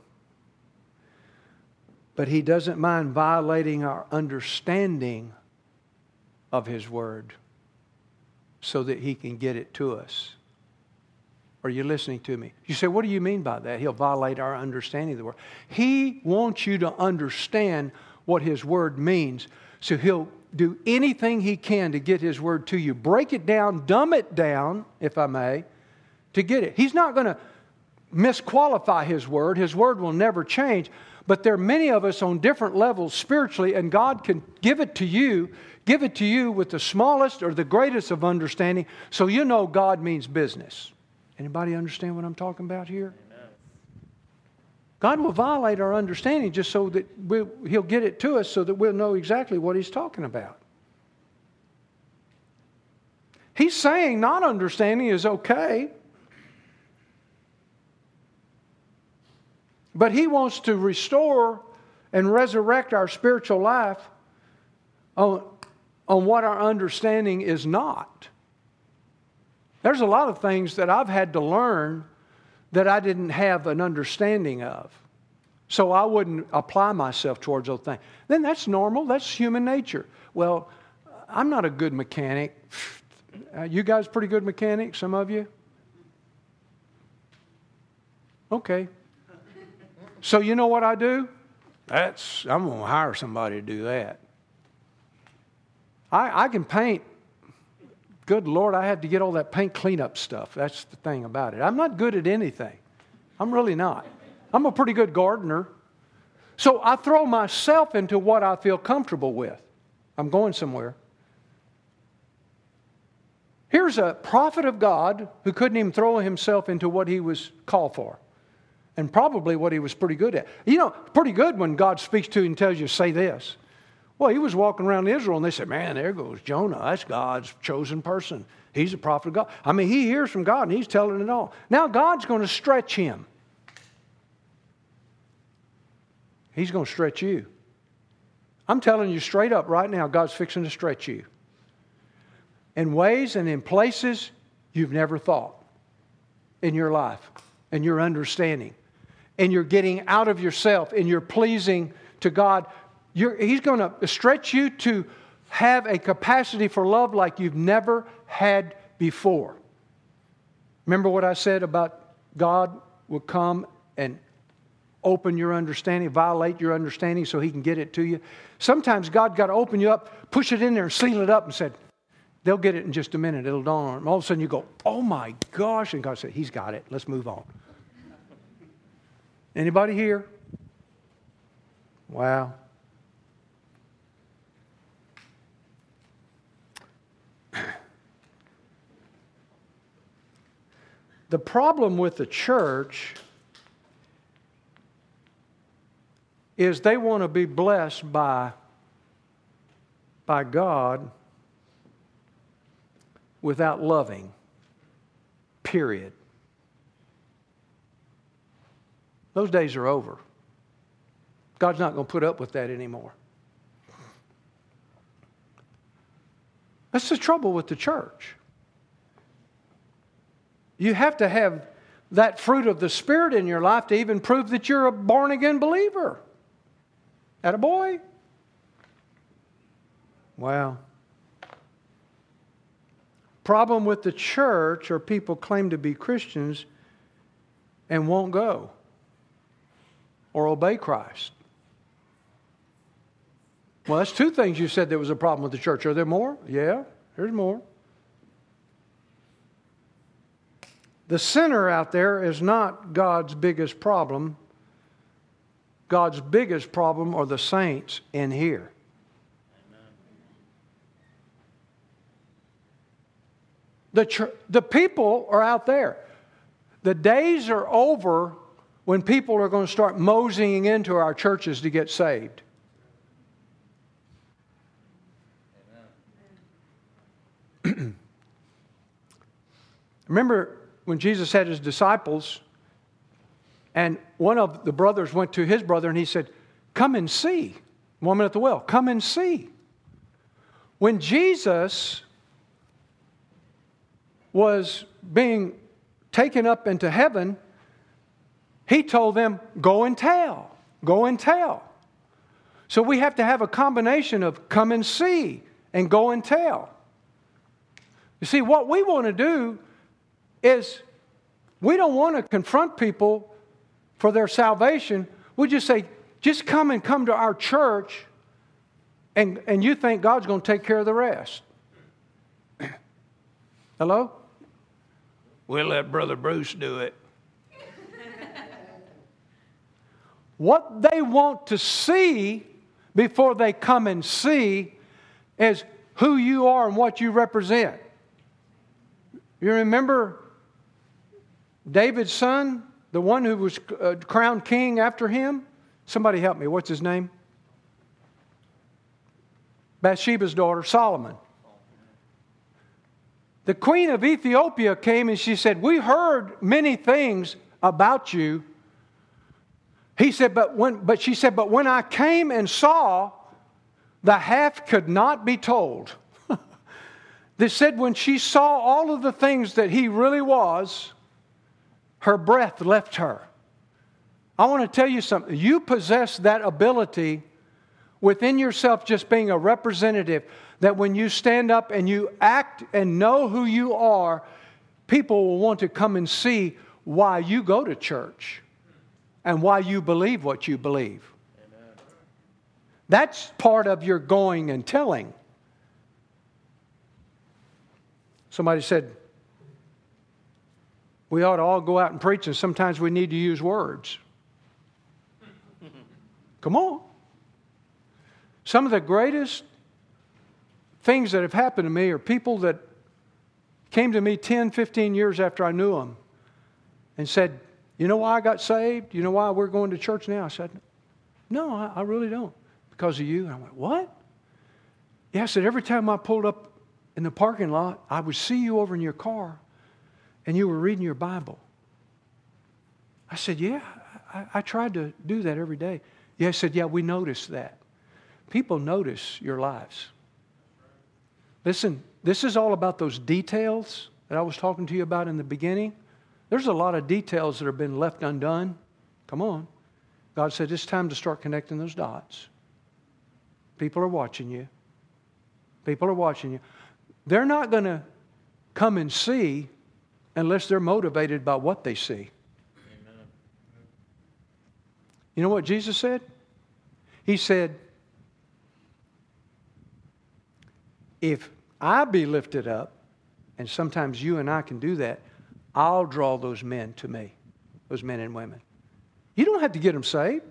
Speaker 1: but he doesn't mind violating our understanding of his word so that he can get it to us. Are you listening to me? You say, what do you mean by that? He'll violate our understanding of the word. He wants you to understand what his word means. So he'll do anything he can to get his word to you. Break it down, dumb it down, if I may, to get it. He's not going to misqualify his word. His word will never change. But there are many of us on different levels spiritually, and God can give it to you, give it to you with the smallest or the greatest of understanding, so you know God means business. Anybody understand what I'm talking about here? God will violate our understanding just so that we'll, He'll get it to us so that we'll know exactly what He's talking about. He's saying not understanding is okay. But He wants to restore and resurrect our spiritual life on, on what our understanding is not. There's a lot of things that I've had to learn that I didn't have an understanding of. So I wouldn't apply myself towards those things. Then that's normal, that's human nature. Well, I'm not a good mechanic. You guys pretty good mechanics, some of you? Okay. So you know what I do? That's I'm gonna hire somebody to do that. I, I can paint good Lord, I had to get all that paint cleanup stuff. That's the thing about it. I'm not good at anything. I'm really not. I'm a pretty good gardener. So I throw myself into what I feel comfortable with. I'm going somewhere. Here's a prophet of God who couldn't even throw himself into what he was called for, and probably what he was pretty good at. You know, pretty good when God speaks to you and tells you, say this. Well, he was walking around Israel and they said, Man, there goes Jonah. That's God's chosen person. He's a prophet of God. I mean, he hears from God and he's telling it all. Now God's going to stretch him. He's going to stretch you. I'm telling you straight up right now, God's fixing to stretch you in ways and in places you've never thought in your life and your understanding. And you're getting out of yourself and you're pleasing to God he's going to stretch you to have a capacity for love like you've never had before. Remember what I said about God will come and open your understanding, violate your understanding so he can get it to you. Sometimes God got to open you up, push it in there, seal it up and said, they'll get it in just a minute. It'll dawn on them. All of a sudden you go, oh my gosh. And God said, he's got it. Let's move on. Anybody here? Wow. The problem with the church is they want to be blessed by, by God without loving, period. Those days are over. God's not going to put up with that anymore. That's the trouble with the church. You have to have that fruit of the Spirit in your life to even prove that you're a born again believer. At a boy? Wow. Problem with the church or people claim to be Christians and won't go or obey Christ. Well, that's two things you said there was a problem with the church. Are there more? Yeah, there's more. The sinner out there is not God's biggest problem. God's biggest problem are the saints in here. The, ch- the people are out there. The days are over when people are going to start moseying into our churches to get saved. Remember when Jesus had his disciples, and one of the brothers went to his brother and he said, Come and see. Woman at the well, come and see. When Jesus was being taken up into heaven, he told them, Go and tell. Go and tell. So we have to have a combination of come and see and go and tell. You see, what we want to do is we don't want to confront people for their salvation. We just say, just come and come to our church, and, and you think God's going to take care of the rest. Hello? We'll let Brother Bruce do it. What they want to see before they come and see is who you are and what you represent. You remember David's son, the one who was uh, crowned king after him? Somebody help me. What's his name? Bathsheba's daughter, Solomon. The queen of Ethiopia came and she said, We heard many things about you. He said, but when but she said, but when I came and saw, the half could not be told. they said when she saw all of the things that he really was, her breath left her. I want to tell you something. You possess that ability within yourself, just being a representative, that when you stand up and you act and know who you are, people will want to come and see why you go to church and why you believe what you believe. Amen. That's part of your going and telling. Somebody said, we ought to all go out and preach, and sometimes we need to use words. Come on. Some of the greatest things that have happened to me are people that came to me 10, 15 years after I knew them and said, You know why I got saved? You know why we're going to church now? I said, No, I, I really don't. Because of you. And I went, What? Yeah, I said, Every time I pulled up in the parking lot, I would see you over in your car and you were reading your Bible. I said, Yeah, I, I tried to do that every day. Yeah, I said, Yeah, we noticed that. People notice your lives. Listen, this is all about those details that I was talking to you about in the beginning. There's a lot of details that have been left undone. Come on. God said it's time to start connecting those dots. People are watching you. People are watching you. They're not going to come and see unless they're motivated by what they see. Amen. You know what Jesus said? He said, If I be lifted up, and sometimes you and I can do that, I'll draw those men to me, those men and women. You don't have to get them saved.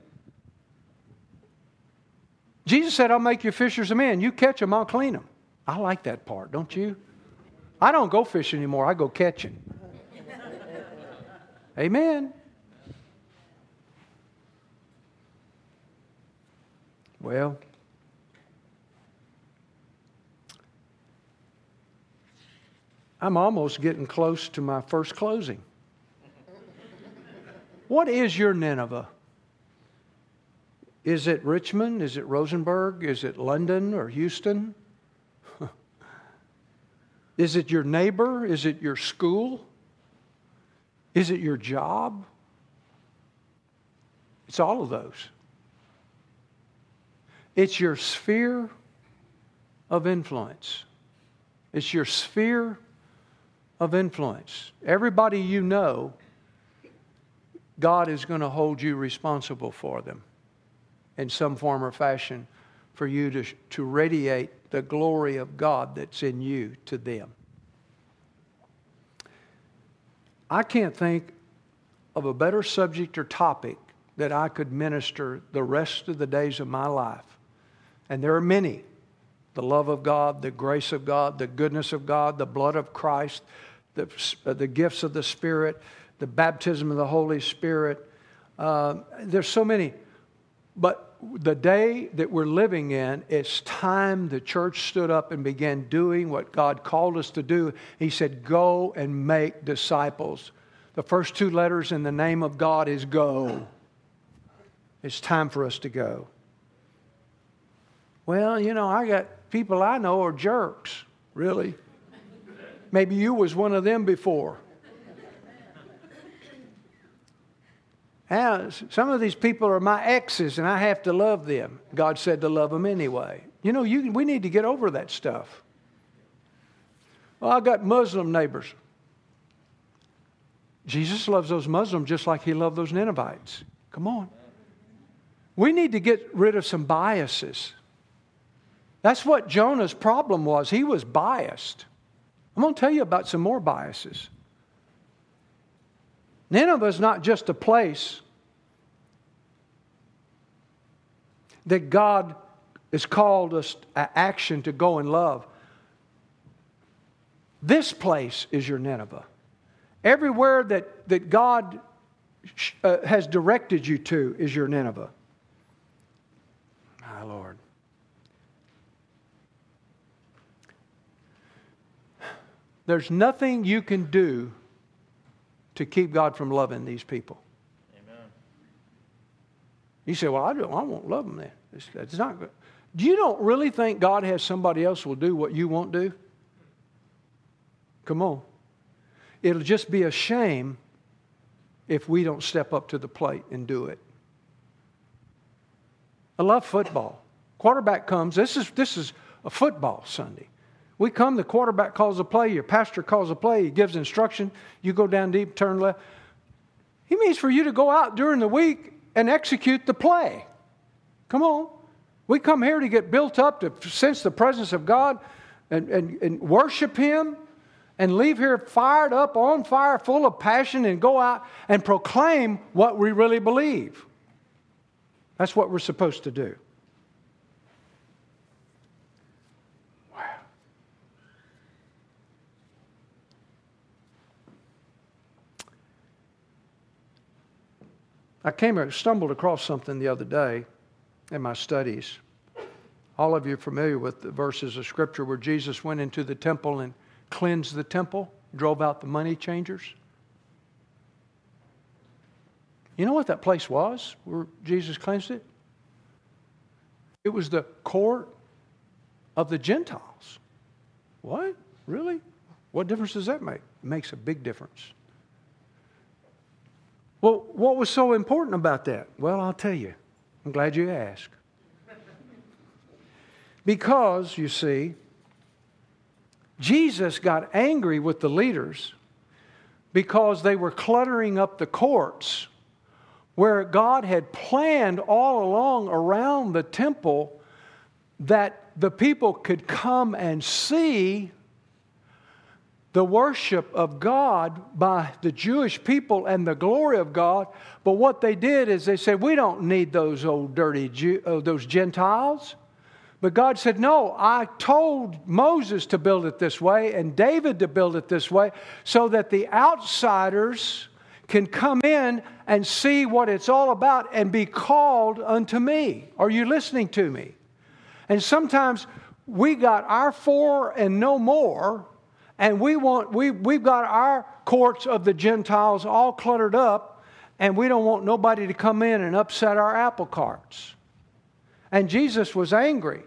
Speaker 1: Jesus said, I'll make you fishers of men. You catch them, I'll clean them. I like that part, don't you? I don't go fishing anymore, I go catching. Amen. Well, I'm almost getting close to my first closing. What is your Nineveh? Is it Richmond? Is it Rosenberg? Is it London or Houston? Is it your neighbor? Is it your school? Is it your job? It's all of those. It's your sphere of influence. It's your sphere of influence. Everybody you know, God is going to hold you responsible for them in some form or fashion for you to, to radiate the glory of God that's in you to them. I can't think of a better subject or topic that I could minister the rest of the days of my life. And there are many the love of God, the grace of God, the goodness of God, the blood of Christ, the, uh, the gifts of the Spirit, the baptism of the Holy Spirit. Uh, there's so many. But the day that we're living in, it's time the church stood up and began doing what God called us to do. He said, Go and make disciples. The first two letters in the name of God is go. It's time for us to go. Well, you know, I got people I know are jerks, really. Maybe you was one of them before. Now, some of these people are my exes and I have to love them. God said to love them anyway. You know, you, we need to get over that stuff. Well, I got Muslim neighbors. Jesus loves those Muslims just like he loved those Ninevites. Come on. We need to get rid of some biases. That's what Jonah's problem was. He was biased. I'm going to tell you about some more biases. Nineveh is not just a place that God has called us action to go and love. This place is your Nineveh. Everywhere that, that God uh, has directed you to is your Nineveh. My Lord. There's nothing you can do to keep God from loving these people. Amen. You say, well, I, don't, I won't love them then. It's, it's not good. Do you don't really think God has somebody else will do what you won't do? Come on. It'll just be a shame if we don't step up to the plate and do it. I love football. Quarterback comes, this is, this is a football Sunday. We come, the quarterback calls a play, your pastor calls a play, he gives instruction, you go down deep, turn left. He means for you to go out during the week and execute the play. Come on. We come here to get built up, to sense the presence of God and, and, and worship Him and leave here fired up, on fire, full of passion, and go out and proclaim what we really believe. That's what we're supposed to do. I came uh, stumbled across something the other day in my studies. All of you are familiar with the verses of Scripture where Jesus went into the temple and cleansed the temple, drove out the money changers. You know what that place was where Jesus cleansed it? It was the court of the Gentiles. What? Really? What difference does that make? It makes a big difference. Well, what was so important about that? Well, I'll tell you. I'm glad you asked. Because, you see, Jesus got angry with the leaders because they were cluttering up the courts where God had planned all along around the temple that the people could come and see the worship of God by the Jewish people and the glory of God. But what they did is they said, We don't need those old dirty Jew, uh, those Gentiles. But God said, No, I told Moses to build it this way and David to build it this way so that the outsiders can come in and see what it's all about and be called unto me. Are you listening to me? And sometimes we got our four and no more, and we want we we've got our courts of the Gentiles all cluttered up, and we don't want nobody to come in and upset our apple carts. And Jesus was angry,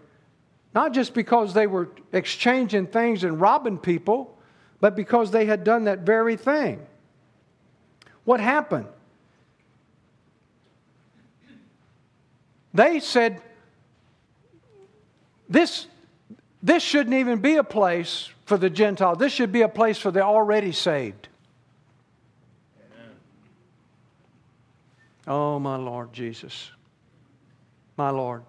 Speaker 1: not just because they were exchanging things and robbing people, but because they had done that very thing. What happened? They said, this, this shouldn't even be a place for the Gentile. This should be a place for the already saved. Amen. Oh, my Lord Jesus. My Lord.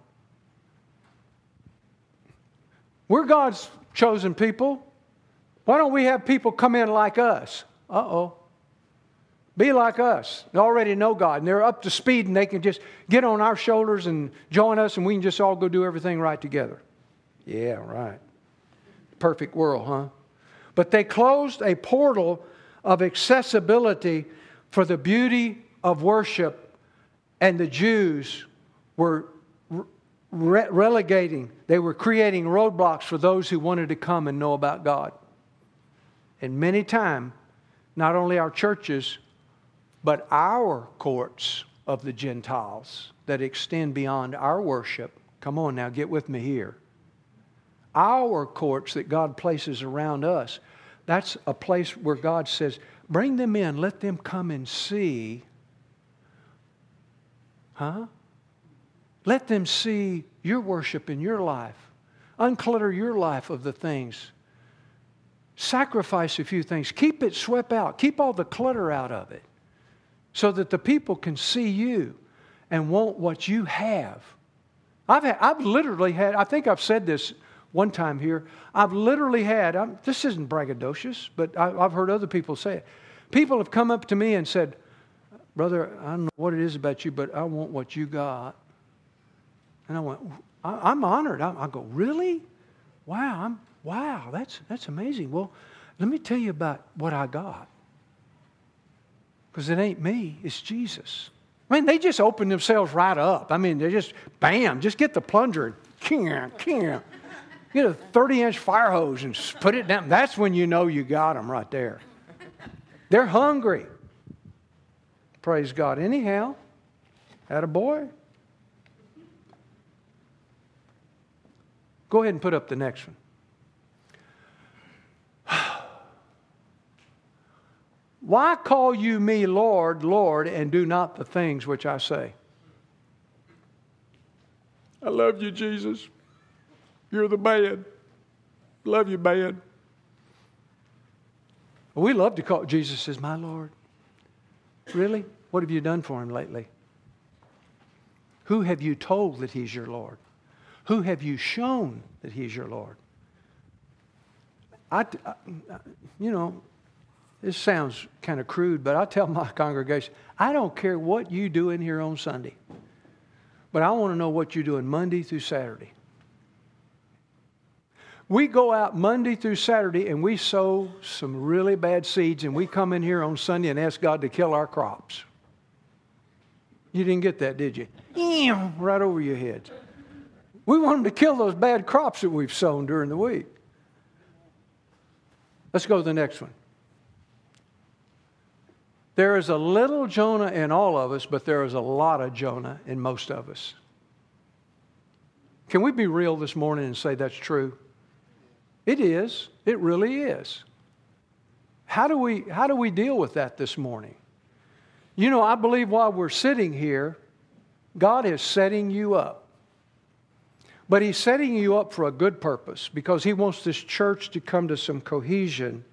Speaker 1: We're God's chosen people. Why don't we have people come in like us? Uh oh. Be like us. They already know God and they're up to speed and they can just get on our shoulders and join us and we can just all go do everything right together. Yeah, right. Perfect world, huh? But they closed a portal of accessibility for the beauty of worship, and the Jews were re- relegating, they were creating roadblocks for those who wanted to come and know about God. And many times, not only our churches, but our courts of the Gentiles that extend beyond our worship. Come on now, get with me here our courts that God places around us, that's a place where God says, bring them in, let them come and see. Huh? Let them see your worship in your life. Unclutter your life of the things. Sacrifice a few things. Keep it swept out. Keep all the clutter out of it so that the people can see you and want what you have. I've, had, I've literally had, I think I've said this one time here. I've literally had, I'm, this isn't braggadocious, but I, I've heard other people say it. People have come up to me and said, Brother, I don't know what it is about you, but I want what you got. And I went, I, am honored. I, I, go, Really? Wow, I'm, wow, that's, that's amazing. Well, let me tell you about what I got. Because it ain't me, it's Jesus. I mean, they just open themselves right up. I mean, they just, bam, just get the plunger and, Get a 30 inch fire hose and put it down. That's when you know you got them right there. They're hungry. Praise God. Anyhow, had a boy. Go ahead and put up the next one. Why call you me Lord, Lord, and do not the things which I say? I love you, Jesus. You're the man. Love you, man. We love to call Jesus as my Lord. Really? What have you done for him lately? Who have you told that he's your Lord? Who have you shown that he's your Lord? I, I you know, this sounds kind of crude, but I tell my congregation, I don't care what you do in here on Sunday, but I want to know what you're doing Monday through Saturday. We go out Monday through Saturday and we sow some really bad seeds, and we come in here on Sunday and ask God to kill our crops. You didn't get that, did you? Right over your heads. We want Him to kill those bad crops that we've sown during the week. Let's go to the next one. There is a little Jonah in all of us, but there is a lot of Jonah in most of us. Can we be real this morning and say that's true? It is. It really is. How do we, how do we deal with that this morning? You know, I believe while we're sitting here, God is setting you up. But He's setting you up for a good purpose because He wants this church to come to some cohesion.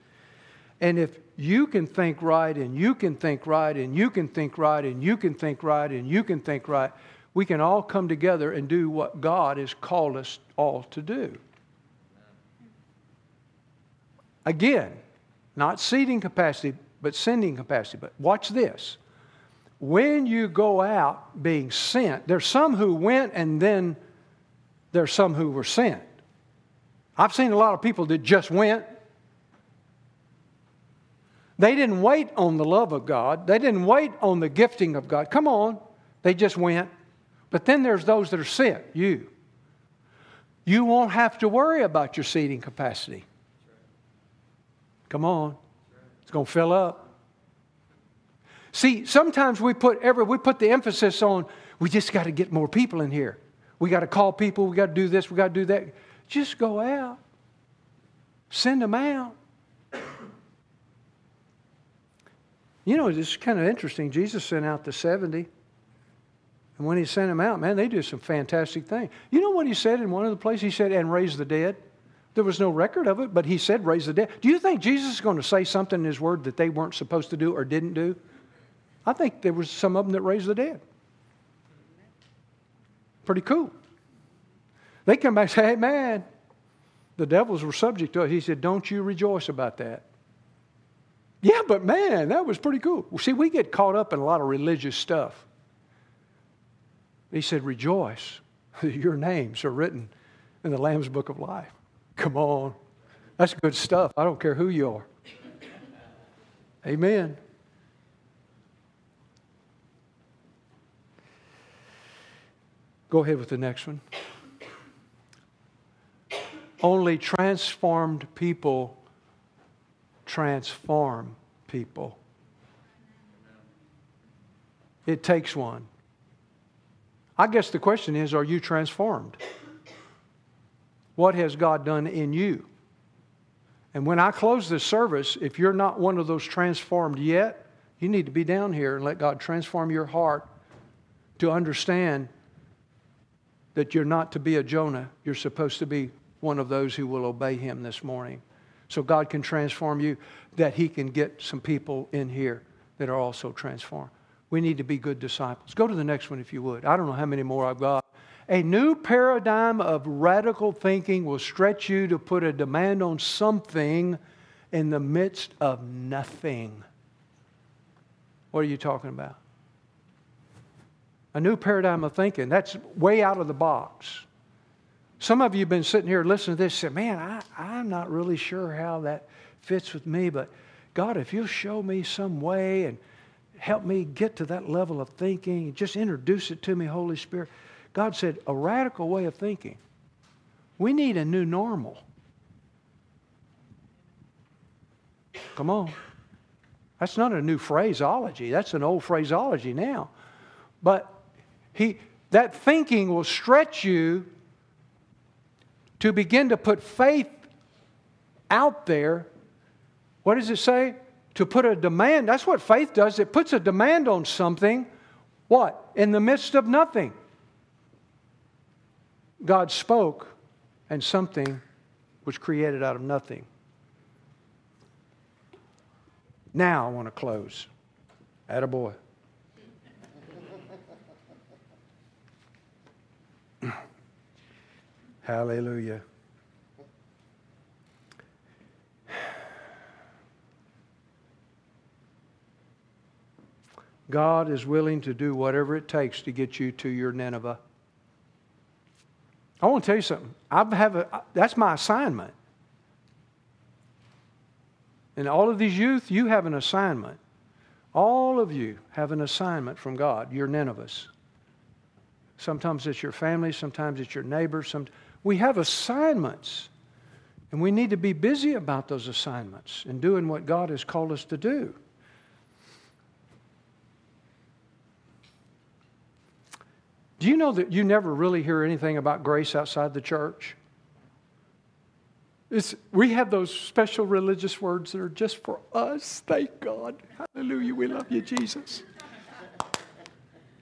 Speaker 1: And if you can think right, and you can think right, and you can think right, and you can think right, and you can think right, we can all come together and do what God has called us all to do. Again, not seating capacity, but sending capacity. But watch this. When you go out being sent, there's some who went and then there's some who were sent. I've seen a lot of people that just went. They didn't wait on the love of God, they didn't wait on the gifting of God. Come on, they just went. But then there's those that are sent, you. You won't have to worry about your seating capacity. Come on. It's going to fill up. See, sometimes we put every we put the emphasis on we just got to get more people in here. We got to call people, we got to do this, we got to do that. Just go out. Send them out. You know, it's kind of interesting. Jesus sent out the 70. And when he sent them out, man, they did some fantastic things. You know what he said in one of the places? He said, and raise the dead. There was no record of it, but he said, raise the dead. Do you think Jesus is going to say something in his word that they weren't supposed to do or didn't do? I think there was some of them that raised the dead. Pretty cool. They come back and say, hey, man, the devils were subject to it. He said, don't you rejoice about that. Yeah, but man, that was pretty cool. See, we get caught up in a lot of religious stuff. He said, Rejoice, your names are written in the Lamb's Book of Life. Come on. That's good stuff. I don't care who you are. Amen. Go ahead with the next one. Only transformed people transform people. It takes one. I guess the question is are you transformed? What has God done in you? And when I close this service, if you're not one of those transformed yet, you need to be down here and let God transform your heart to understand that you're not to be a Jonah. You're supposed to be one of those who will obey Him this morning. So God can transform you, that He can get some people in here that are also transformed. We need to be good disciples. Go to the next one if you would. I don't know how many more I've got. A new paradigm of radical thinking will stretch you to put a demand on something in the midst of nothing. What are you talking about? A new paradigm of thinking. That's way out of the box. Some of you have been sitting here listening to this and say, Man, I, I'm not really sure how that fits with me, but God, if you'll show me some way and help me get to that level of thinking. Just introduce it to me, Holy Spirit. God said, a radical way of thinking. We need a new normal. Come on. That's not a new phraseology. That's an old phraseology now. But he, that thinking will stretch you to begin to put faith out there. What does it say? to put a demand. That's what faith does. It puts a demand on something. What? In the midst of nothing. God spoke, and something was created out of nothing. Now I want to close. Attaboy. Hallelujah. God is willing to do whatever it takes to get you to your Nineveh. I want to tell you something. I have a, that's my assignment. And all of these youth, you have an assignment. All of you have an assignment from God, your Ninevehs. Sometimes it's your family, sometimes it's your neighbors. Some, we have assignments. And we need to be busy about those assignments and doing what God has called us to do. Do you know that you never really hear anything about grace outside the church? It's, we have those special religious words that are just for us. Thank God. Hallelujah. We love you, Jesus.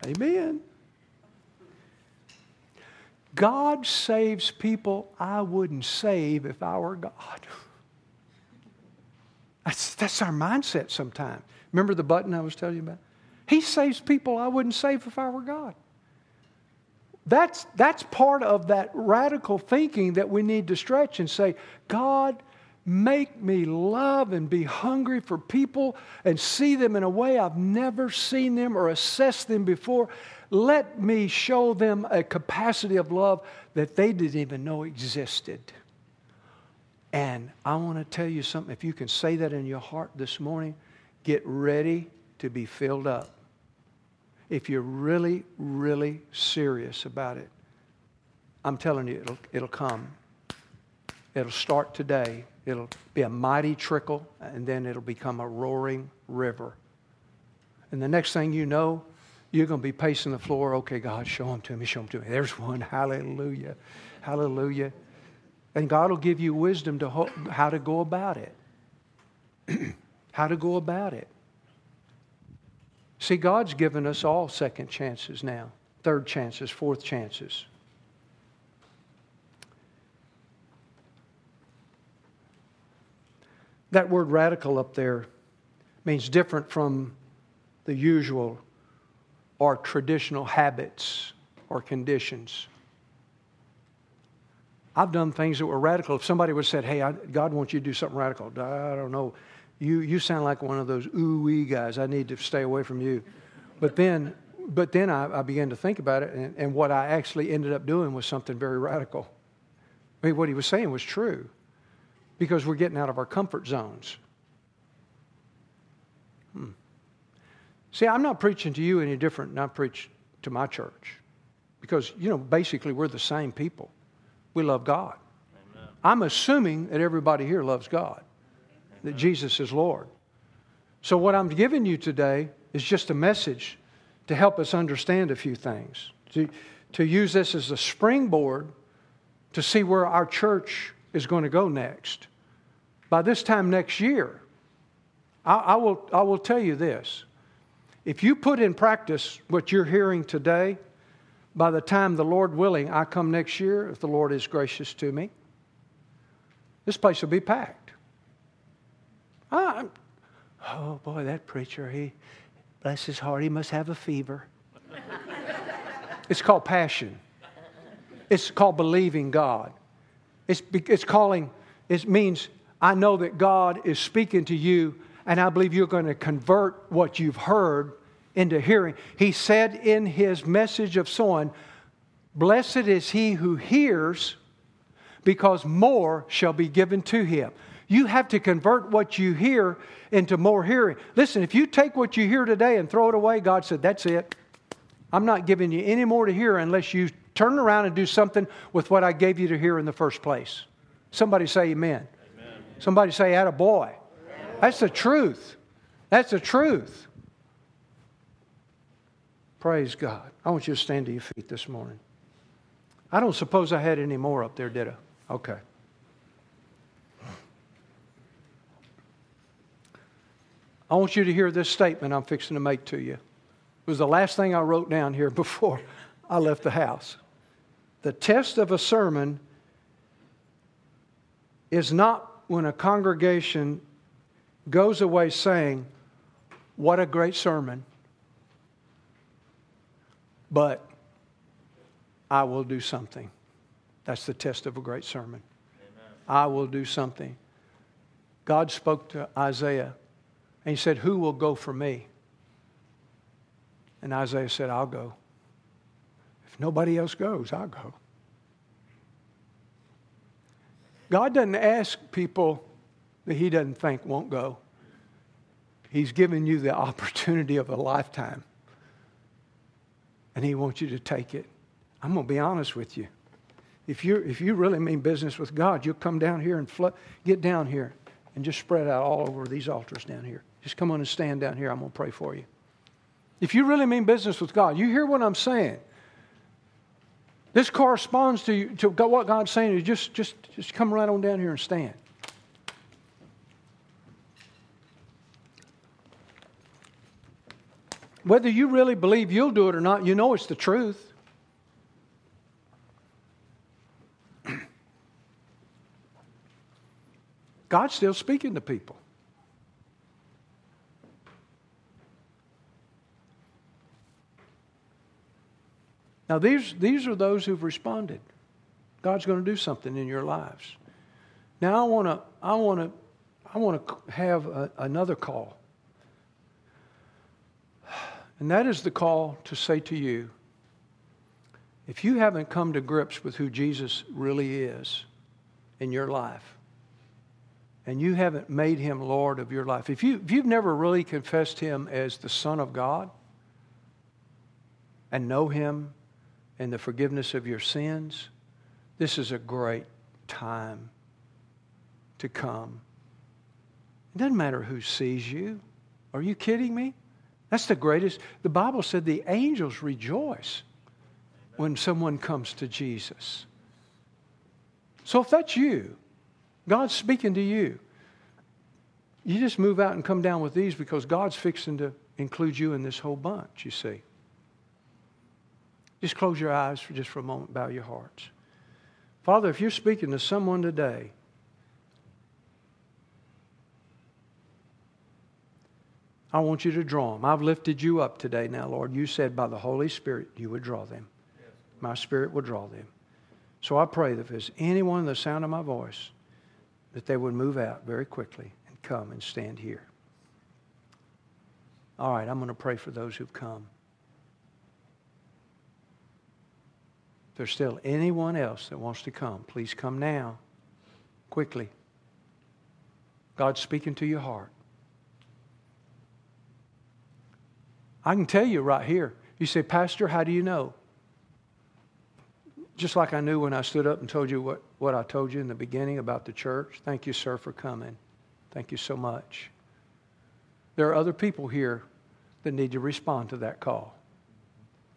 Speaker 1: Amen. God saves people I wouldn't save if I were God. That's, that's our mindset sometimes. Remember the button I was telling you about? He saves people I wouldn't save if I were God. That's, that's part of that radical thinking that we need to stretch and say, God, make me love and be hungry for people and see them in a way I've never seen them or assessed them before. Let me show them a capacity of love that they didn't even know existed. And I want to tell you something. If you can say that in your heart this morning, get ready to be filled up. If you're really, really serious about it, I'm telling you, it'll, it'll come. It'll start today. It'll be a mighty trickle, and then it'll become a roaring river. And the next thing you know, you're going to be pacing the floor. Okay, God, show them to me, show them to me. There's one. Hallelujah. Hallelujah. And God will give you wisdom to ho- how to go about it. how to go about it. See, God's given us all second chances now, third chances, fourth chances. That word radical up there means different from the usual or traditional habits or conditions. I've done things that were radical. If somebody would have said, Hey, I, God wants you to do something radical, I don't know. You, you sound like one of those ooh wee guys. I need to stay away from you. But then, but then I, I began to think about it, and, and what I actually ended up doing was something very radical. I mean, what he was saying was true because we're getting out of our comfort zones. Hmm. See, I'm not preaching to you any different than I preach to my church because, you know, basically we're the same people we love God. Amen. I'm assuming that everybody here loves God. That Jesus is Lord. So, what I'm giving you today is just a message to help us understand a few things, to, to use this as a springboard to see where our church is going to go next. By this time next year, I, I, will, I will tell you this. If you put in practice what you're hearing today, by the time the Lord willing, I come next year, if the Lord is gracious to me, this place will be packed. Ah, I, oh boy, that preacher, he, bless his heart, he must have a fever. it's called passion. It's called believing God. It's, it's calling, it means I know that God is speaking to you, and I believe you're going to convert what you've heard into hearing. He said in his message of sowing, Blessed is he who hears, because more shall be given to him. You have to convert what you hear into more hearing. Listen, if you take what you hear today and throw it away, God said, That's it. I'm not giving you any more to hear unless you turn around and do something with what I gave you to hear in the first place. Somebody say amen. amen. Somebody say, add a boy. That's the truth. That's the truth. Praise God. I want you to stand to your feet this morning. I don't suppose I had any more up there, did I? Okay. I want you to hear this statement I'm fixing to make to you. It was the last thing I wrote down here before I left the house. The test of a sermon is not when a congregation goes away saying, What a great sermon but I will do something. That's the test of a great sermon. Amen. I will do something. God spoke to Isaiah and he said, Who will go for me? And Isaiah said, I'll go. If nobody else goes, I'll go. God doesn't ask people that he doesn't think won't go. He's given you the opportunity of a lifetime and He wants you to take it. I'm going to be honest with you. If, you if you really mean business with God, you'll come down here and get down here and just spread out all over these altars down here. Just come on and stand down here. I'm going to pray for you. If you really mean business with God, you hear what I'm saying. This corresponds to, you, to what God's saying. You just, just, just come right on down here and stand. Whether you really believe you'll do it or not, you know it's the truth. God's still speaking to people. Now, these, these are those who've responded. God's going to do something in your lives. Now, I want to I want to I want to have a, another call. And that is the call to say to you if you haven't come to grips with who Jesus really is in your life, and you haven't made him Lord of your life, if, you, if you've never really confessed him as the Son of God and know him and the forgiveness of your sins, this is a great time to come. It doesn't matter who sees you. Are you kidding me? That's the greatest. The Bible said the angels rejoice when someone comes to Jesus. So if that's you, God's speaking to you. You just move out and come down with these because God's fixing to include you in this whole bunch, you see. Just close your eyes for just for a moment, bow your hearts. Father, if you're speaking to someone today, I want you to draw them. I've lifted you up today now, Lord. You said by the Holy Spirit you would draw them. My spirit will draw them. So I pray that if there's anyone in the sound of my voice, that they would move out very quickly and come and stand here. All right, I'm going to pray for those who've come. If there's still anyone else that wants to come, please come now, quickly. God's speaking to your heart. I can tell you right here. You say, Pastor, how do you know? Just like I knew when I stood up and told you what, what I told you in the beginning about the church. Thank you, sir, for coming. Thank you so much. There are other people here that need to respond to that call.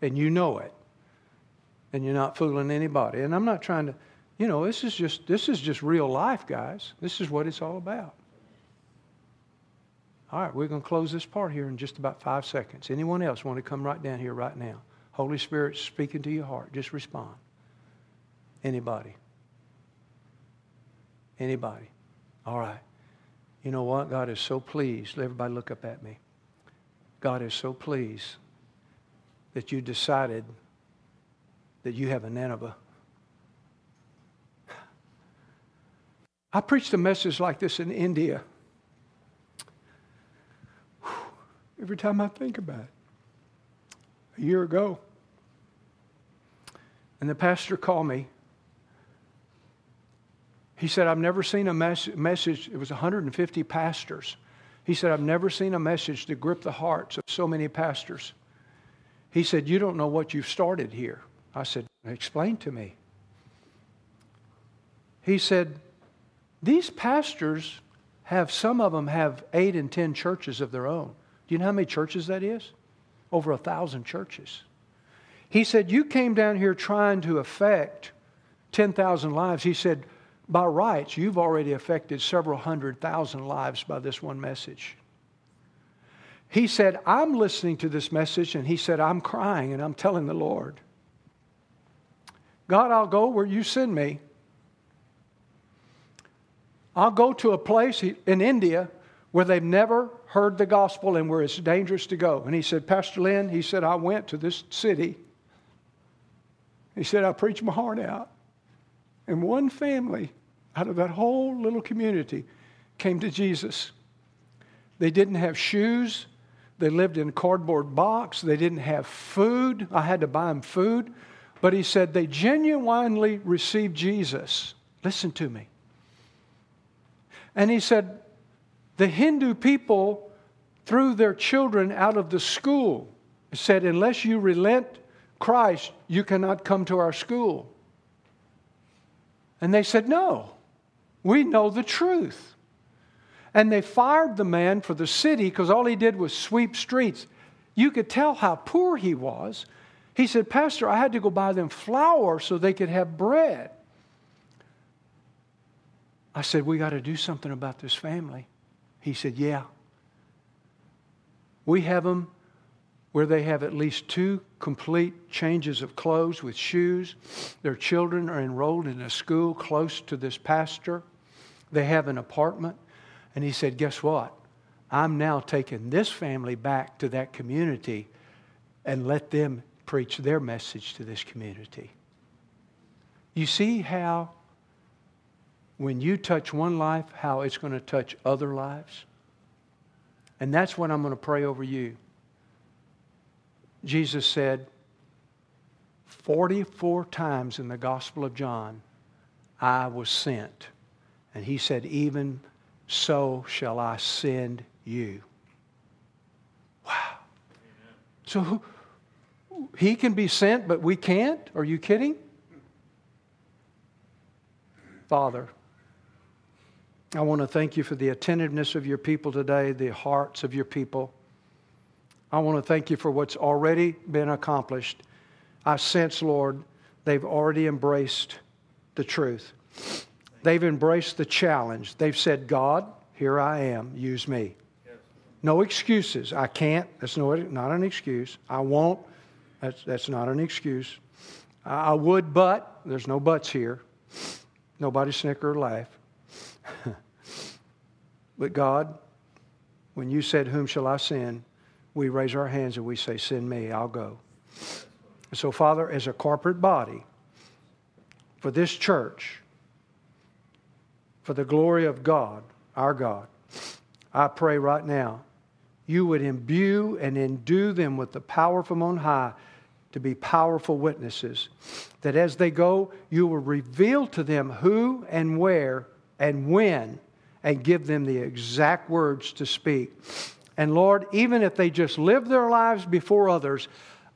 Speaker 1: And you know it. And you're not fooling anybody. And I'm not trying to, you know, this is just this is just real life, guys. This is what it's all about. All right, we're going to close this part here in just about five seconds. Anyone else want to come right down here right now? Holy Spirit speaking to your heart. Just respond. Anybody? Anybody? All right. You know what? God is so pleased. Everybody look up at me. God is so pleased that you decided that you have a Nineveh. I preached a message like this in India. every time I think about it. A year ago. And the pastor called me. He said, I've never seen a mes- message, it was 150 pastors. He said, I've never seen a message to grip the hearts of so many pastors. He said, You don't know what you've started here. I said, Explain to me. He said, These pastors have, some of them have eight and ten churches of their own. Do you know how many churches that is? Over a thousand churches. He said, You came down here trying to affect 10,000 lives. He said, By rights, you've already affected several hundred thousand lives by this one message. He said, I'm listening to this message, and he said, I'm crying and I'm telling the Lord, God, I'll go where you send me. I'll go to a place in India where they've never heard the gospel and where it's dangerous to go. And he said, Pastor Lynn, he said, I went to this city. He said, I preached my heart out. And one family out of that whole little community came to Jesus. They didn't have shoes. They lived in a cardboard box. They didn't have food. I had to buy them food. But he said they genuinely received Jesus. Listen to me. And he said, the Hindu people threw their children out of the school. Said, unless you relent Christ, you cannot come to our school. And they said, no, we know the truth. And they fired the man for the city because all he did was sweep streets. You could tell how poor he was. He said, Pastor, I had to go buy them flour so they could have bread. I said, We got to do something about this family. He said, Yeah. We have them where they have at least two complete changes of clothes with shoes. Their children are enrolled in a school close to this pastor. They have an apartment. And he said, Guess what? I'm now taking this family back to that community and let them preach their message to this community. You see how when you touch one life, how it's going to touch other lives. And that's what I'm going to pray over you. Jesus said 44 times in the Gospel of John, I was sent. And he said, even so shall I send you. Wow. So who, he can be sent, but we can't? Are you kidding? Father, I want to thank you for the attentiveness of your people today, the hearts of your people. I want to thank you for what's already been accomplished. I sense, Lord, they've already embraced the truth. They've embraced the challenge. They've said, God, here I am, use me. No excuses. I can't. That's not an excuse. I won't. That's, that's not an excuse. I would, but there's no buts here. Nobody snicker or laugh. but God, when you said, Whom shall I send? we raise our hands and we say, Send me, I'll go. So, Father, as a corporate body, for this church, for the glory of God, our God, I pray right now you would imbue and endue them with the power from on high to be powerful witnesses. That as they go, you will reveal to them who and where and when and give them the exact words to speak. And Lord, even if they just live their lives before others,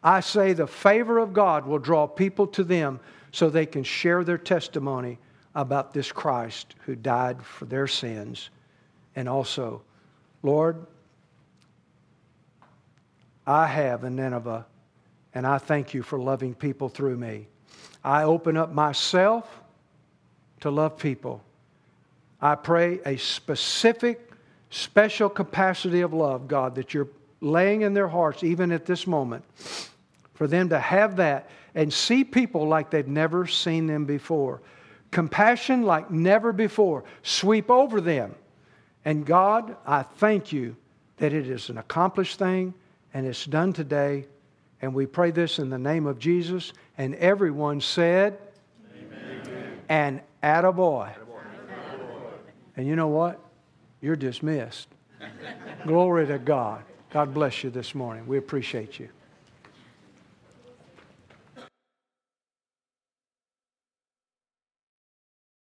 Speaker 1: I say the favor of God will draw people to them so they can share their testimony about this Christ who died for their sins. And also, Lord, I have in Nineveh, and I thank you for loving people through me. I open up myself to love people. I pray a specific, special capacity of love, God, that you're laying in their hearts even at this moment, for them to have that and see people like they've never seen them before. Compassion like never before. Sweep over them. And God, I thank you that it is an accomplished thing and it's done today. And we pray this in the name of Jesus. And everyone said, Amen. and attaboy. attaboy. And you know what? You're dismissed. Glory to God. God bless you this morning. We appreciate you.